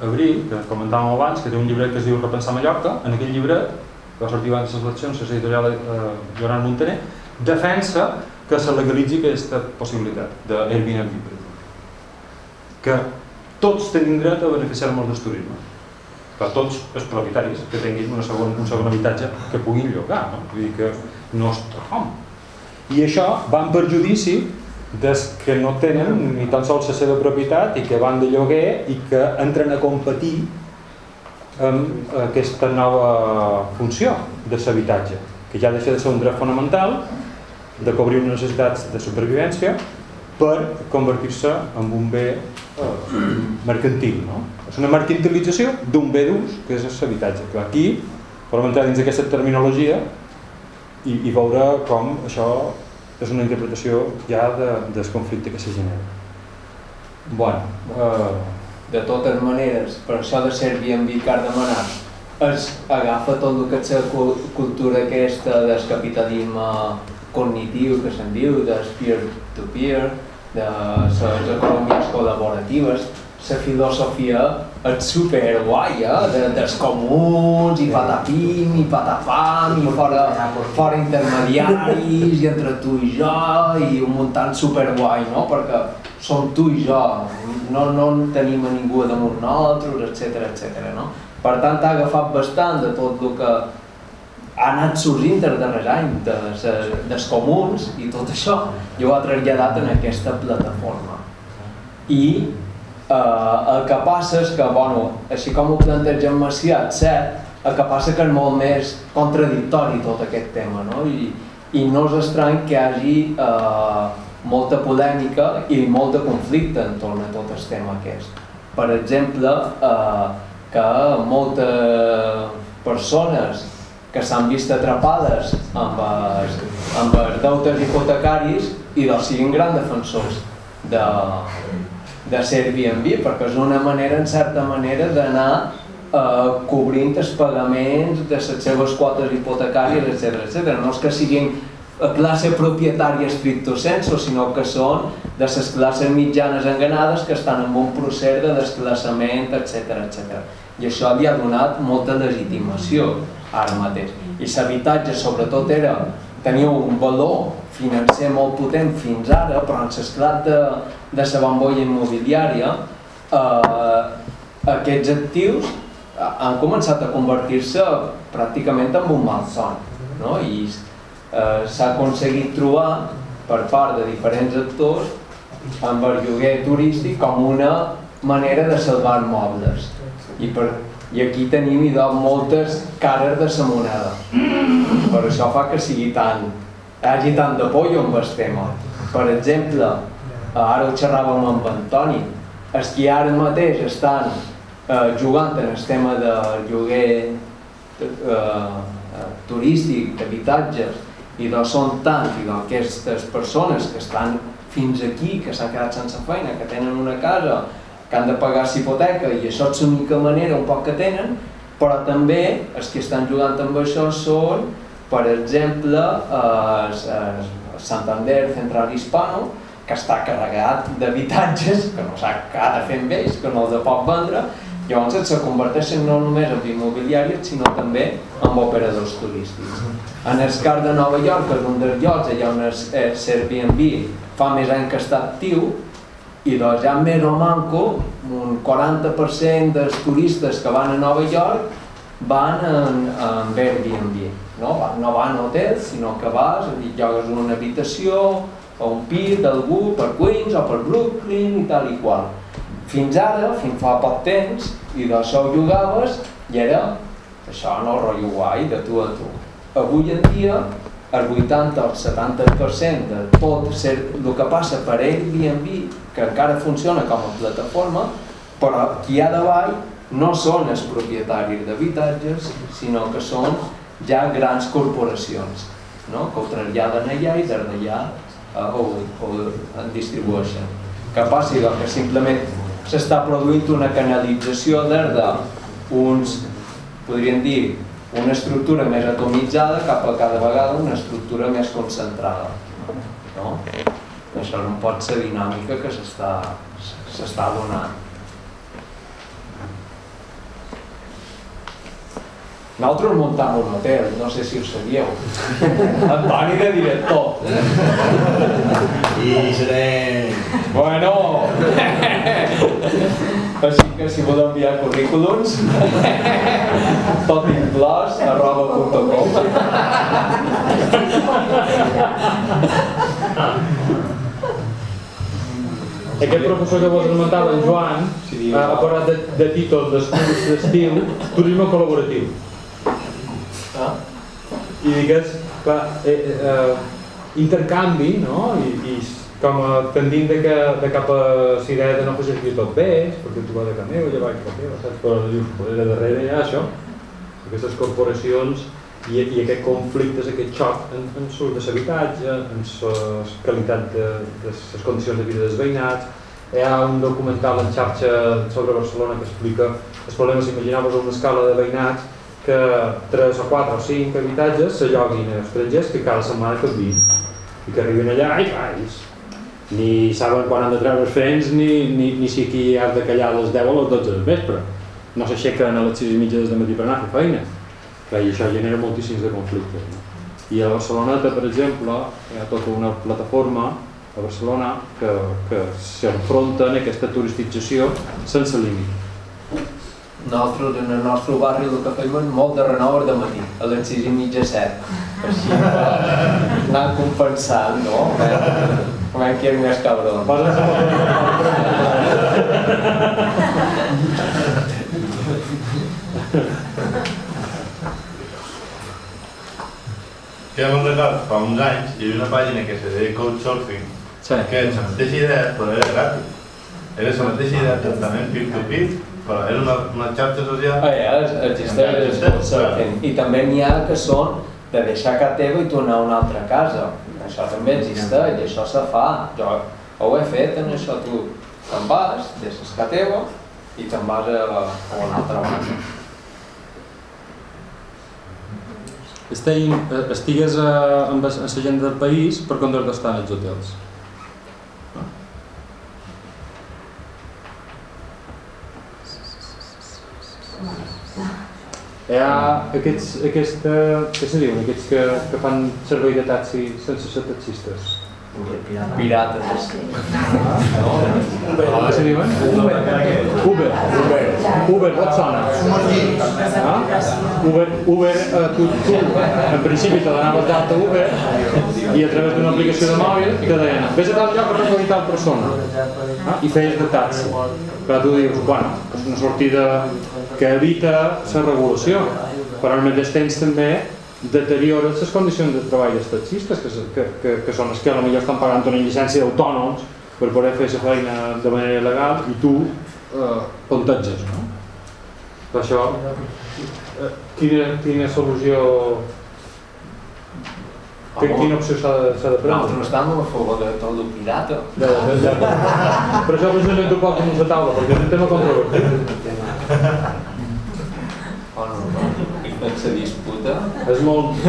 Abril, que comentàvem abans, que té un llibre que es diu Repensar Mallorca, en aquell llibre, que va sortir abans de les eleccions, l'editorial eh, Joan Montaner, defensa que se legalitzi aquesta possibilitat d'Airbnb, per exemple. Que tots tenim dret a beneficiar-nos del turisme. Per tots els propietaris que tinguin una segon, un segon habitatge que puguin llogar, no? Vull dir que no és tothom. I això va en perjudici des que no tenen ni tan sols la seva propietat i que van de lloguer i que entren a competir amb aquesta nova funció de l'habitatge, que ja deixa de ser un dret fonamental de cobrir unes necessitats de supervivència per convertir-se en un bé eh, mercantil. No? És una mercantilització d'un bé d'ús, que és l'habitatge. Aquí podem entrar dins d'aquesta terminologia i, i veure com això és una interpretació ja de, del conflicte que se genera. Bueno, eh,
de totes maneres, per això de ser Airbnb que has demanat, es agafa tot el que és la cultura aquesta del capitalisme cognitiu que se'n diu, del peer-to-peer, de les economies col·laboratives, la filosofia és super guai, eh? De, dels comuns, i patapim, i patapam, i fora, fora intermediaris, i entre tu i jo, i un muntant super guai, no? Perquè som tu i jo, no, no tenim a ningú damunt nosaltres, etc etc. no? Per tant, ha agafat bastant de tot el que ha anat sorgint els darrers anys de, de, dels comuns i tot això jo ho ha traslladat en aquesta plataforma. I eh, el que passa és que, bueno, així com ho planteja en Macià, cert, el que passa que és molt més contradictori tot aquest tema, no? I, i no és estrany que hagi eh, molta polèmica i molt de conflicte entorn a tot el tema aquest. Per exemple, eh, que moltes persones que s'han vist atrapades amb els, amb els deutes hipotecaris i doncs siguin grans defensors de, de ser Airbnb, perquè és una manera, en certa manera, d'anar eh, cobrint els pagaments de les seves quotes hipotecàries, etc. No és que siguin classe propietària estricto senso, sinó que són de les classes mitjanes enganades que estan en un procés de desclassament, etc etc. I això li ha donat molta legitimació ara mateix. I l'habitatge sobretot era, tenia un valor financer molt potent fins ara, però en l'esclat de, de la bombolla immobiliària, eh, aquests actius han començat a convertir-se pràcticament en un malson. No? I eh, s'ha aconseguit trobar per part de diferents actors amb el lloguer turístic com una manera de salvar mobles. I, per, i aquí tenim idò, moltes cares de la moneda. Per això fa que sigui tan, hi hagi tant de pollo amb el tema. Per exemple, ara ho xerràvem amb Antoni, els que ara mateix estan eh, jugant en el tema de lloguer eh, turístic, d'habitatges, i doncs són tants, i doncs aquestes persones que estan fins aquí, que s'han quedat sense feina, que tenen una casa, que han de pagar la hipoteca i això és l'única manera un poc que tenen, però també els que estan jugant amb això són, per exemple, el, Santander Central Hispano, que està carregat d'habitatges, que no sap què de fer amb ells, que no els pot vendre, Llavors se converteixen no només en immobiliàries, sinó també en operadors turístics. En el cas de Nova York, que és un dels llocs allà on és Airbnb fa més anys que està actiu, i doncs ja més o manco, un 40% dels turistes que van a Nova York van en, en Airbnb. No? no van a hotels, sinó que vas, llogues una habitació o un pis d'algú per Queens o per Brooklyn i tal i qual fins ara, fins fa poc temps, i d'això ho llogaves i era Això no és rotllo guai de tu a tu. Avui en dia, el 80 o el 70% de tot ser, el que passa per Airbnb, que encara funciona com a plataforma, però qui ha davall no són els propietaris d'habitatges, sinó que són ja grans corporacions, no? que ho traslladen allà i d'allà eh, ho, ho en distribueixen. Que passi doncs, que simplement s'està produint una canalització des d'uns, podríem dir, una estructura més atomitzada cap a cada vegada una estructura més concentrada. No? Això no pot ser dinàmica que s'està donant. Nosaltres muntem un hotel, no sé si ho sabíeu. Antoni de director.
I seré...
Bueno! Així que si voleu enviar currículums, tot inclòs, arroba punt com.
Aquest professor que vos esmentava, en Joan, ha ha parlat de, de títols d'estudis d'estil turisme col·laboratiu.
Ah?
I digues, clar, eh, eh, eh, intercanvi, no? I, i com a tendint de, que, de cap a la idea de no fer servir tot bé, perquè tu vas de cameu, jo vaig de cameu, saps? Però dius, de darrere hi ha això. Aquestes corporacions i, i aquest conflicte, aquest xoc en, en l'ús de l'habitatge, en la qualitat de, de les condicions de vida dels veïnats. Hi ha un documental en xarxa sobre Barcelona que explica els problemes, imaginaves una escala de veïnats que 3 o 4 o 5 habitatges s'alloguin a estrangers que cada setmana canvien i que arriben allà i caix. Ni saben quan han de treure els frens ni, ni, ni si aquí has de callar a les 10 o les 12 del vespre. No s'aixequen a les 6 i mitja del matí per anar a fer feina. I això genera moltíssims de conflictes. No? I a Barceloneta, per exemple, hi ha tota una plataforma a Barcelona que, que s'enfronten a aquesta turisticització sense límit.
Nosaltres, en el nostre barri, el que és molt de renovar de matí, a les 6 i mitja, 7. Així que anant compensant, no? Qui és més cabrón.
Que me'n record, fa uns anys, hi havia una pàgina que se deia Couchsurfing,
Sí.
que era la mateixa idea, però era gratis. Era la mateixa idea, tractament peer-to-peer, però era una, una xarxa social.
Ah, ja, existeix el couchsurfing. I també n'hi ha que són de deixar casa teva i tornar a una altra casa. Això també existeix, i això se fa. Jo ho he fet en això, tu te'n vas, deixes casa teva i te'n vas a, a una altra banda.
Estem, eh, estigues a, amb la gent del país per contractar els hotels. Hi ha aquests, aquesta, què se diuen, aquests que, que fan servei de taxi sense ser taxistes.
Pirates.
Què se diuen? Uber. Uber. Uber, what sona? Ah? Uber, Uber eh, tu, tu, en principi te donaves d'alta Uber i a través d'una aplicació de mòbil te deien vés a tal lloc a recollir tal persona ah? i feies de taxi. Però tu dius, bueno, és una sortida que evita la regulació, però al mateix temps també deteriora les condicions de treball dels taxistes, que, que, que, que són els que potser estan pagant una llicència d'autònoms per poder fer la feina de manera legal i tu eh, contatges, no? Per això, eh, quina, quina solució, que, quina opció s'ha de, de prendre?
Nosaltres estem a favor de tot el pirata.
Ja, ja, ja. Per això precisament tu pots a la taula, perquè és un tema controvertit.
O no. I fent la disputa.
És molt...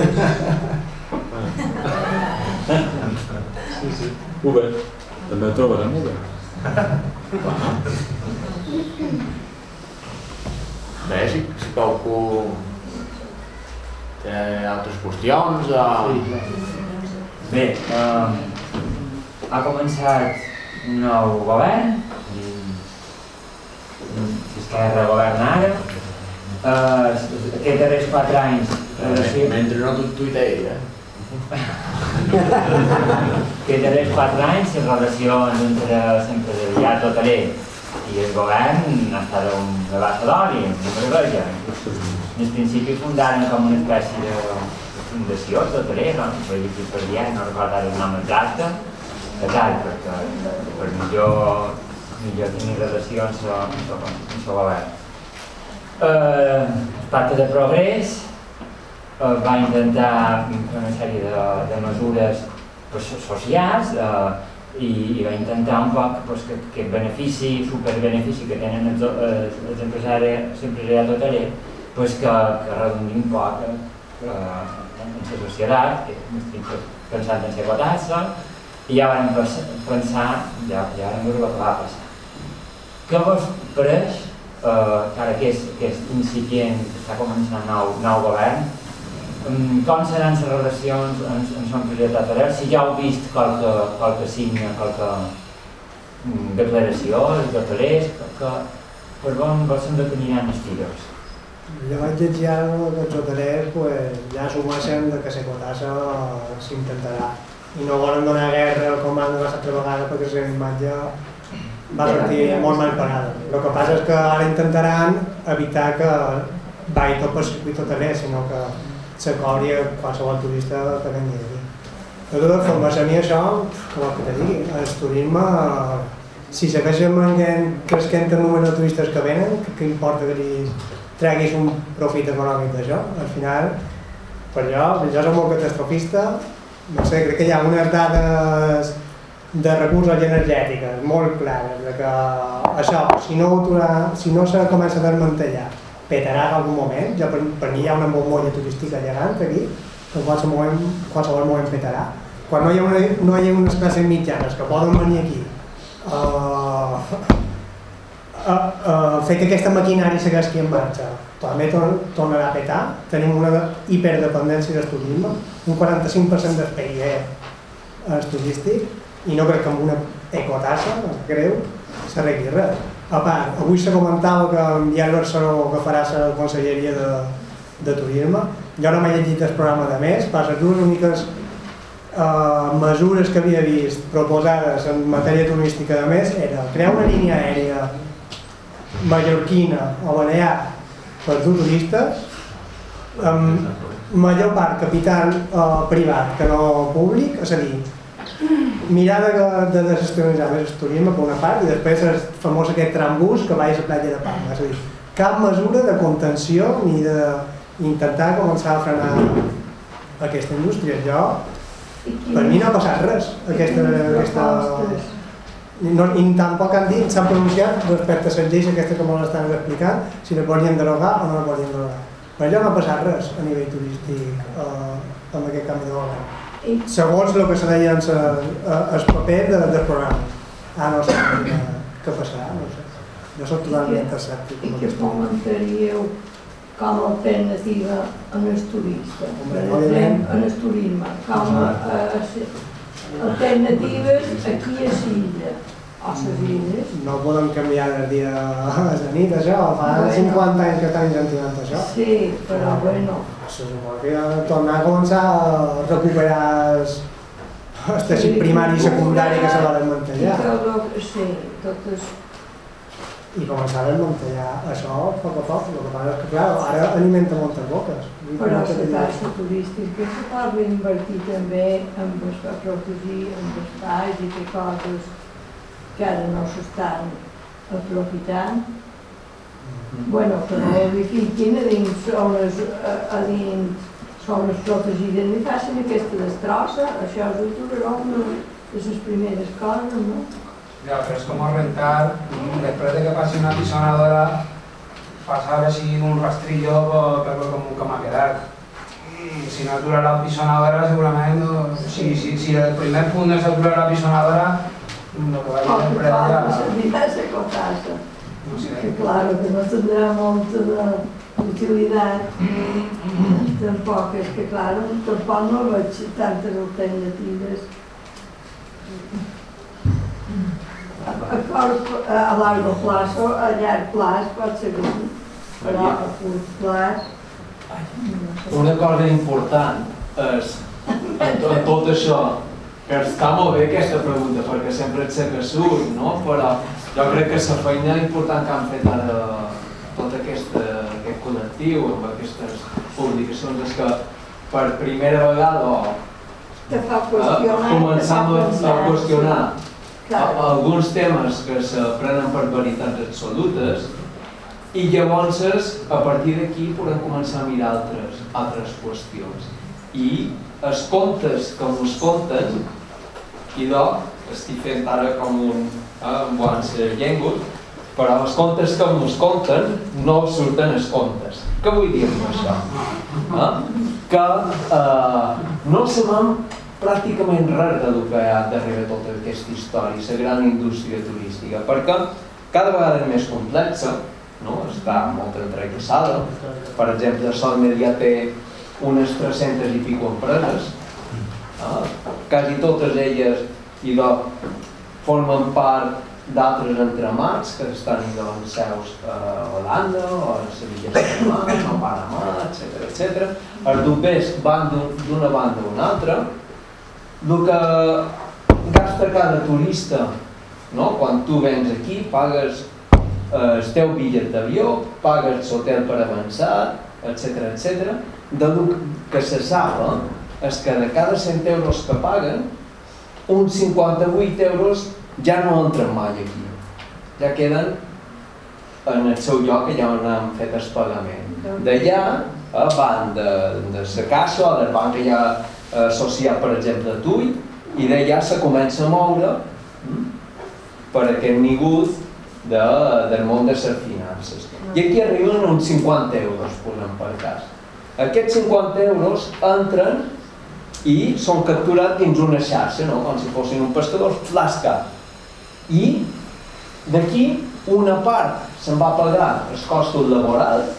Sí, sí. Uber. També ho trobarem, Uber.
Bé, si, si qualcú té altres qüestions o...
Bé, um, ha començat un nou govern, Esquerra governa ara. Aquests darrers quatre anys, relació,
Mentre no tu tuitei, eh?
aquests darrers quatre anys, les relacions entre l'empresariat hoteler i el govern ha estat un debat d'oli, una barreja. en el principi fundaren com una espècie de, de fundació d'hoteler, no? per dir per dir, no recordo ara el nom exacte, de tal, perquè per millor, millor tenir relacions amb el govern. Eh, pacte de progrés eh, va intentar una sèrie de, de mesures pues, socials eh, i, i va intentar un poc pues, que, que benefici, superbenefici que tenen els, els, els empresaris, els empresariats hotelers pues, que, que redundi un poc eh, en la societat, que estic pensant en la tassa, i ja vam pensar, ja, ja vam veure el que va passar. Què vos pareix eh, ara que és, que és incipient, que està començant nou, nou govern, com seran les relacions en, en son projecte hoteler? Si ja heu vist qualque, qualque signe, qualque um, declaració d'hotelers, que, que per on hem de tenir els tiros?
Jo vaig llegir ara que els hotelers pues, ja de que la cotassa s'intentarà i no volen donar guerra al comando de l'altra vegada perquè la imatge va sortir molt mal parada. El que passa és que ara intentaran evitar que vagi tot per circuit hoteler, sinó que se cobri a qualsevol turista que vengui aquí. De totes formes, a mi això, que vol que te digui, el turisme, si segueixen venint creixent el número de turistes que venen, que, que importa que li treguis un profit econòmic d'això? Al final, per jo, jo soc molt catastrofista, no sé, crec que hi ha unes dades de recursos energètics molt clares, que això, si no, si no se comença a desmantellar, petarà en algun moment, ja per, per mi hi ha una bombolla turística gegant aquí, que en qualsevol moment, qualsevol moment petarà. Quan no hi ha, una, no hi ha unes classes mitjanes que poden venir aquí uh, a, a fer que aquesta maquinària segueixi en marxa, també tor tornarà a petar, tenim una hiperdependència del turisme, un 45% del PIB és turístic, i no crec que amb una ecotassa, greu, s'arregli res. A part, avui se comentava que en Biel Barceló que farà la Conselleria de, de Turisme, jo no m'he llegit el programa de més, per les dues úniques eh, mesures que havia vist proposades en matèria turística de més era crear una línia aèria mallorquina o balear per dur turistes amb major part capital eh, privat que no públic, és a dir, mirar de, de desestabilitzar més el turisme per una part i després el famós aquest trambús que vaig a la platja de Palma. És a dir, cap mesura de contenció ni d'intentar començar a frenar aquesta indústria. Jo, per mi no ha passat res. Aquesta, aquesta, no, I tampoc han dit, s'han pronunciat respecte a les lleis aquestes que ens estan explicant, si les volien derogar o no les volien derogar. Per allò no ha passat res a nivell turístic eh, amb aquest canvi de govern segons el que se deia en el paper de, del programa. Ah, no sé què passarà, no sé. Jo soc totalment escèptic.
I què comentaríeu com a alternativa en el turisme? Per exemple, en el turisme, com a, alternatives aquí a Silla o illes.
No podem canviar del dia a la nit, això. Fa bueno. 50 anys que estan incentivant això.
Sí, però bueno,
se supone que tornar a començar a recuperar el, el teixit primari i secundari que se va desmantellar.
Sí, tot és...
I començar a desmantellar això a poc a poc. El que passa és que, clar, ara alimenta moltes boques.
Però la taxa turística se pot reinvertir també en protegir en espais i fer coses que ara no s'estan aprofitant Bueno, que no edifiquin a dins zones, a, a dins zones protegides ni facin aquesta destrossa, això és aturarà una de les primeres coses, no?
Ja, però és com a rentar, després de que passi una pisonadora, passar així un rastrillo per, per com, com ha quedat. Si no atura la pisonadora, segurament, no, si, si, si el primer punt és aturar la pisonadora, va dir
sempre ja... que claro que no tendrá molta de utilitat, tampoc és que claro, tampoc no veig tantes alternatives. A, a, a largo plazo, a llarg plaç pot ser sí, però a curt plaç. No.
Una cosa important és, en tot això, que està molt bé aquesta pregunta perquè sempre et sé que surt, no? però jo crec que la feina important que han fet ara tot aquest, aquest col·lectiu, amb aquestes publicacions, és que per primera vegada o
Te fa
eh,
fa
a, a qüestionar
Clar.
alguns temes que se prenen per veritats absolutes i llavors a partir d'aquí podem començar a mirar altres, altres qüestions i els contes que ens conten i do, estic fent ara com un eh, un bon llengua però els contes que ens conten no surten els contes què vull dir amb això? Eh? que eh, no sabem pràcticament res del que hi ha darrere tota aquesta història, la gran indústria turística, perquè cada vegada és més complexa, no? està molt entrellaçada. Per exemple, Sol Media té unes 300 i pico empreses, eh? quasi totes elles idò, formen part d'altres entramats que estan en seus a Holanda o a Illes Caimán o Panamà, etc etc. Els dubers van d'un- d'una banda a una altra. El que gasta cada turista no? quan tu vens aquí, pagues eh, el teu bitllet d'avió, pagues l'hotel per avançar, etc etc. De lo que se sap eh, és que de cada 100 euros que paguen, uns 58 euros ja no entren mai aquí. Ja queden en el seu lloc allà on han fet el pagament. D'allà eh, van de, de la caixa o del banc que hi ha eh, associat, per exemple, a TUI, i d'allà se comença a moure mm, per aquest nigut de, del món de les finances. I aquí arriben uns 50 euros, posem per cas. Aquests 50 euros entren i són capturats dins una xarxa, no? com si fossin un pescador flasca. I d'aquí una part se'n va pagar els costos laborals,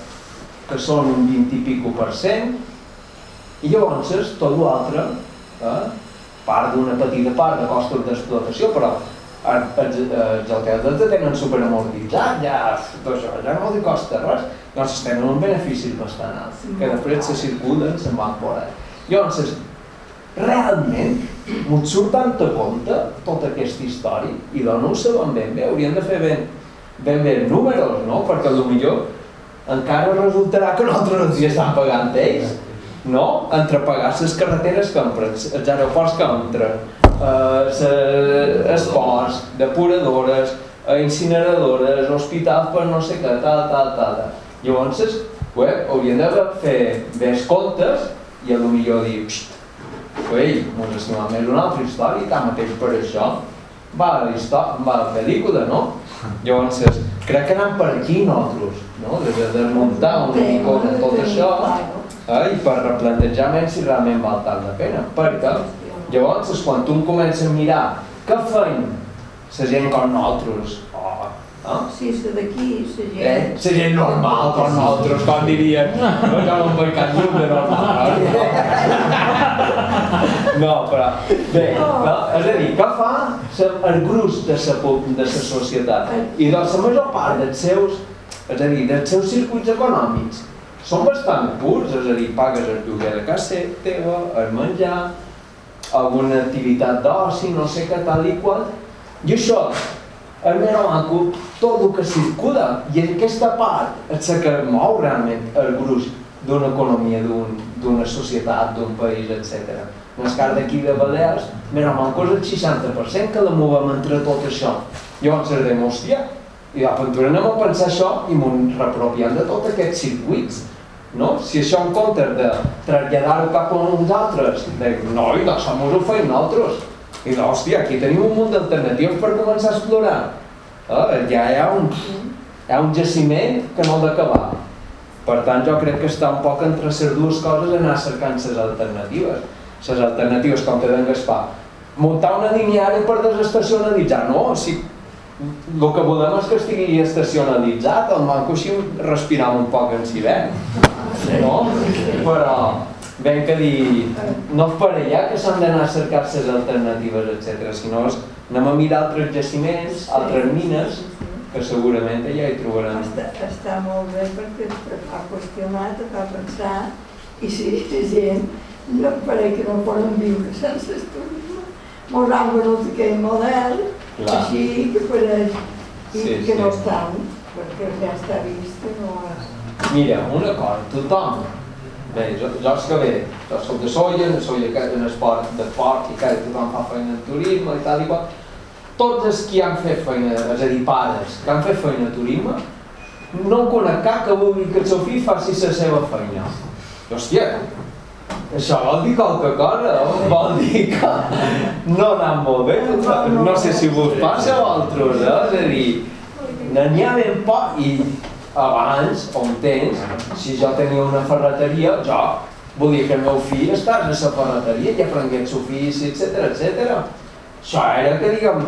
que són un 20 i pico per cent, i llavors tot l'altre, eh, part d'una petita part de costos d'explotació, però els, els, els hotels els tenen superamortitzat, ja, tot això, ja no li costa res, doncs tenen un benefici bastant alt, que després se circulen, se'n van fora. Llavors, realment, ens surt tant a compte tota aquesta història i doncs no ho sabem ben bé, hauríem de fer ben, ben bé números, no? Perquè potser encara resultarà que nosaltres ens hi estan pagant ells, no? Entre pagar les carreteres que empren, els aeroports que empren, eh, els ports, depuradores, eh, incineradores, hospitals per no sé què, tal, tal, tal. Llavors, ué, hauríem de fer bé els comptes i a lo millor dir, "Xt, Ei, mos estimam més una altra història, tanmateix per això va la, història, va la pel·lícula, no? Llavors, crec que anem per aquí nosaltres, no? De de desmuntar una mica tot això eh? i per replantejar més si realment val tant la pena. Perquè llavors, quan tu em comences a mirar què feim la gent com nosaltres, oh, eh?
Sí, la d'aquí, la gent...
Eh? Gent normal com nosaltres, com dirien. No, no em veig cap llum de normal. No, però... Bé, no, és a dir, què fa el gruix de la de la societat? I doncs la major part dels seus, és a dir, dels seus circuits econòmics són bastant purs, és a dir, pagues el lloguer de casa teva, el menjar, alguna activitat d'oci, no sé què, tal i qual. I això, el més maco, tot el que circula, i aquesta part és la que mou realment el gruix d'una economia, d'un- d'una societat, d'un país, etc. En el cas d'aquí de Balears, més o menys és el 60% que la movem entre tot això. Llavors ens dèiem, hòstia, i a Ventura anem a pensar això i m'ho repropiem de tots aquests circuits. No? Si això en comptes de traslladar-ho cap a uns altres, de no, i doncs som ho feim nosaltres. I de, hòstia, aquí tenim un munt d'alternatius per començar a explorar. Eh? Ja hi ha un, hi ha un jaciment que no ha d'acabar. Per tant, jo crec que està un poc entre les dues coses anar cercant les alternatives. Les alternatives, com te d'en Gaspar, muntar una lineària per desestacionalitzar, no? Si el que volem és que estigui estacionalitzat, el manco així respiram un poc en hivern, no? Però, ben que dir, no és per allà que s'han d'anar a cercar les alternatives, etc. sinó és, anem a mirar altres jaciments, altres mines, que segurament allà hi trobarem.
Està, està molt bé perquè qüestionar, te fa pensar, i si la gent no pareix que no poden viure sense turisme. Han venut aquell model,
Clar.
així que pareix i
Sí,
que no
sí.
estan, perquè ja està vist no és.
Mira, una cosa, tothom, bé, jo, jo és que bé, jo soc de Solla, soy en esport, de port i que tothom fa feina en turisme i tal i qual, tots els que han fet feina, és a dir, pares, que han fet feina a turisme, no conec cap que vulgui que el seu fill faci la seva feina. Hòstia, això vol dir qualque cosa, vol dir que no ha anat molt bé, no sé si vos passa a vosaltres, eh? és a dir, n'hi ha ben poc i abans, o un temps, si jo tenia una ferreteria, jo volia que el meu fill estàs a la ferreteria i aprengués ofici, etc etc. Això era que, diguem,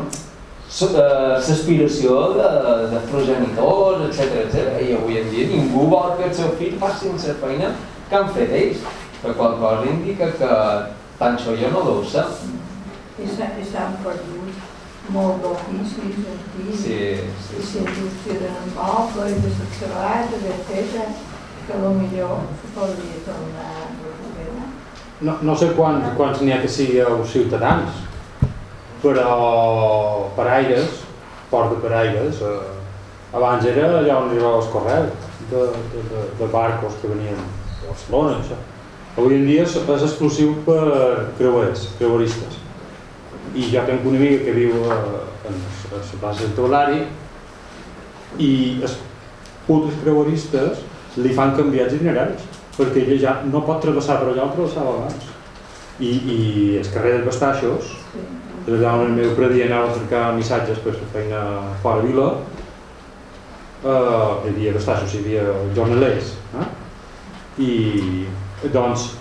l'aspiració de, de progenitors, etc etc. I avui en dia ningú vol que el seu fill faci la feina que han fet ells, que qual cosa indica que això jo no deu ser.
I s'han perdut molt d'oficis aquí,
Sí, sí,
i la indústria de de etcètera, que potser se podria tornar a recuperar.
No, no sé quants, quants n'hi ha que sigueu ciutadans, però per aires, port de per aires, eh, abans era allà on arribava el correu de, de, de, de barcos que venien de Barcelona, això. Avui en dia és exclusiu per creuers, creueristes. I jo tinc una amiga que viu a, a, a la plaça de Taulari i els putes creueristes li fan canviar els itineraris perquè ella ja no pot travessar per allà on travessava abans. I, i el carrer dels Bastaixos, allà on el meu predí anava a cercar missatges per fer feina fora de vila, eh, hi havia Bastaixos, hi havia jornalers, eh? i doncs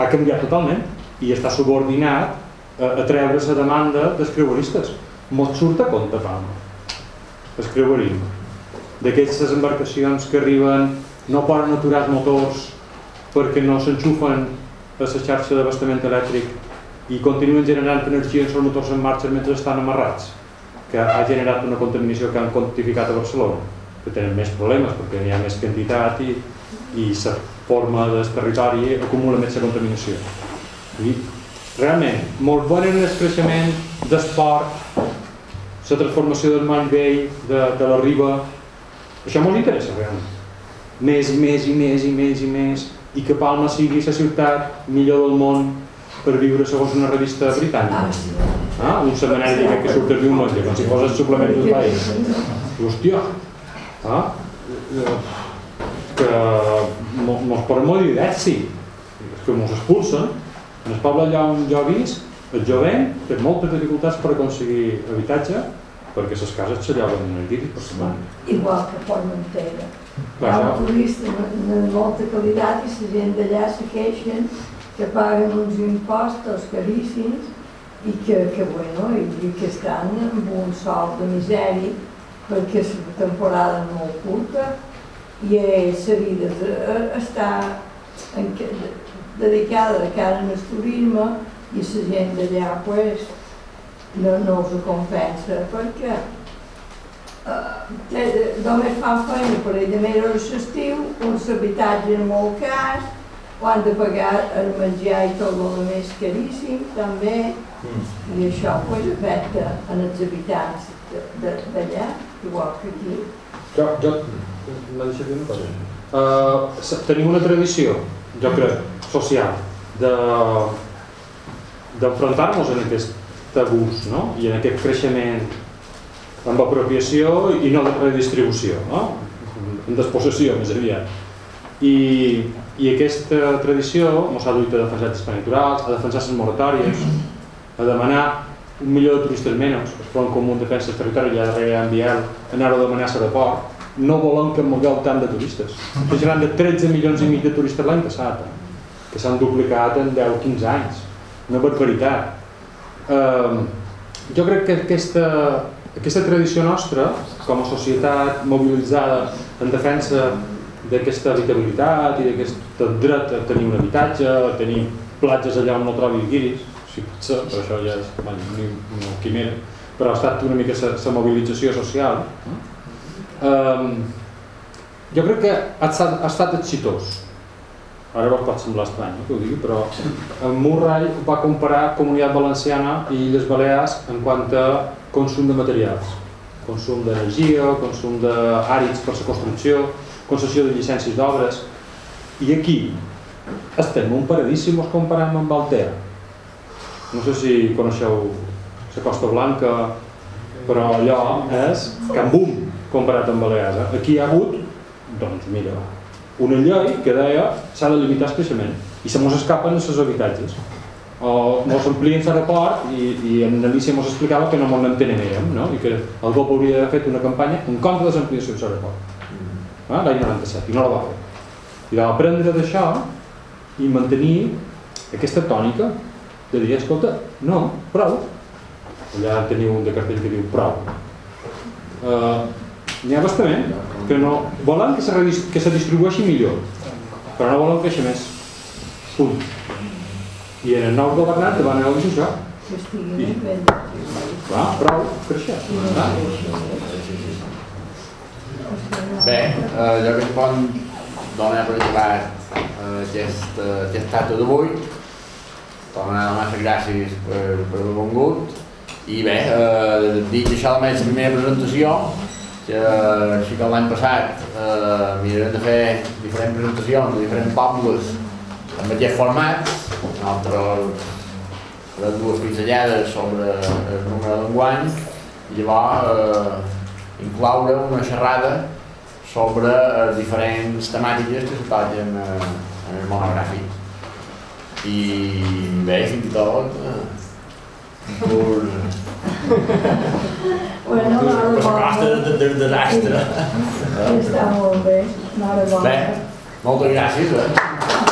ha canviat totalment i està subordinat a, treure la demanda dels creueristes. Mos surt a compte, Palma, el. D'aquestes embarcacions que arriben no poden aturar els motors perquè no s'enxufen a la xarxa d'abastament elèctric i continuen generant energia en els motors en marxa mentre estan amarrats, que ha generat una contaminació que han quantificat a Barcelona, que tenen més problemes perquè n'hi ha més quantitat i, i la forma del territori acumula més la contaminació. I realment, molt bon en el creixement d'esport, la transformació del món vell, de, de la riba, això molt interessa realment. Més, més i més i més i més, i que Palma sigui la ciutat millor del món per viure segons una revista britànica. Ah, un setmanari que surt el diumenge, com si fos el suplement del país. Hòstia, ah, que mos poden morir d'èxit, que mos expulsen. En el poble allà on jo visc, el jovent té moltes dificultats per aconseguir habitatge perquè les cases se llaven en el guiris per setmana.
Igual que Formentera. Hi
Clar,
ha
clar.
un turista de molta qualitat i la gent d'allà se queixen que paguen uns impostos caríssims i que, que, bueno, i, i que estan amb un sol de misèria perquè la temporada és molt curta i la vida de- està en, dedicada de cara al turisme i la gent d'allà pues, no, no us ho compensa perquè eh, només fan feina per de menys l'estiu, uns habitatges molt cars, ho han de pagar el menjar i tot el més caríssim també, i això pues, afecta en els habitants d'allà, igual que aquí.
Jo, jo m'ha deixat dir una cosa. Uh, tenim una tradició, jo crec, social, de d'enfrontar-nos en aquest abús no? i en aquest creixement amb apropiació i no de redistribució, no? en despossessió més aviat. I, i aquesta tradició ens ha duit a defensar els naturals, a defensar les moratòries, a demanar un milió de turistes menys, el Front Comú en Defensa del Territori, ja darrere en Biel, anar a demanar a l'aeroport, no volem que mogueu tant de turistes. Estem parlant de 13 milions i mig de turistes l'any passat, eh? Que s'han duplicat en 10-15 anys. Una barbaritat. Eh, jo crec que aquesta, aquesta tradició nostra, com a societat mobilitzada en defensa d'aquesta habitabilitat i d'aquest dret a tenir un habitatge, a tenir platges allà on no trobi guiris, si pot ser, però això ja és bueno, una, quimera, però ha estat una mica la mobilització social. Um, jo crec que ha estat, ha estat exitós. Ara vos pot semblar estrany no, que ho digui, però en Murray va comparar Comunitat Valenciana i Illes Balears en quant a consum de materials. Consum d'energia, consum d'àrids per la construcció, concessió de llicències d'obres, i aquí estem un paradís si mos comparem amb Altea. No sé si coneixeu la Costa Blanca, però allò és Can Bum comparat amb Balears. Eh? Aquí hi ha hagut, doncs mira, una llei que deia s'ha de limitar el creixement i se mos escapen els habitatges o mos amplien l'aeroport i, i en Alicia mos explicava que no mos n'entenem no? i que el GOP hauria d'haver fet una campanya en contra de l'ampliació de l'aeroport. Eh? l'any 97 i no la va fer. I va aprendre d'això i mantenir aquesta tònica de dir, escolta, no, prou allà teniu un de cartell que diu prou. Uh, n'hi ha bastament que no volen que se, que se distribueixi millor però no volen créixer més. Punt. I en el nou governant te van anar a
estiguin
I-
ben
clar, prou, créixer clar.
Bé, eh, jo pot donar per acabat eh, aquest, eh, aquest acte d'avui. Tornar a donar les gràcies per, per haver vingut. I bé, eh, dic que això és la meva primera presentació, que així que l'any passat eh, mirarem de fer diferents presentacions de diferents pobles amb aquest format. Nosaltres farem dues pinzellades sobre el número d'enguany i llavors eh, incloure una xerrada sobre eh, diferents temàtiques que se toquen eh, en el monogràfic. I bé, fins i tot, eh,
Bueno,
per la costa
enhorabona.
de, de, de desastre.
Està molt bé, enhorabona.
Bé, moltes gràcies. Eh?
Hi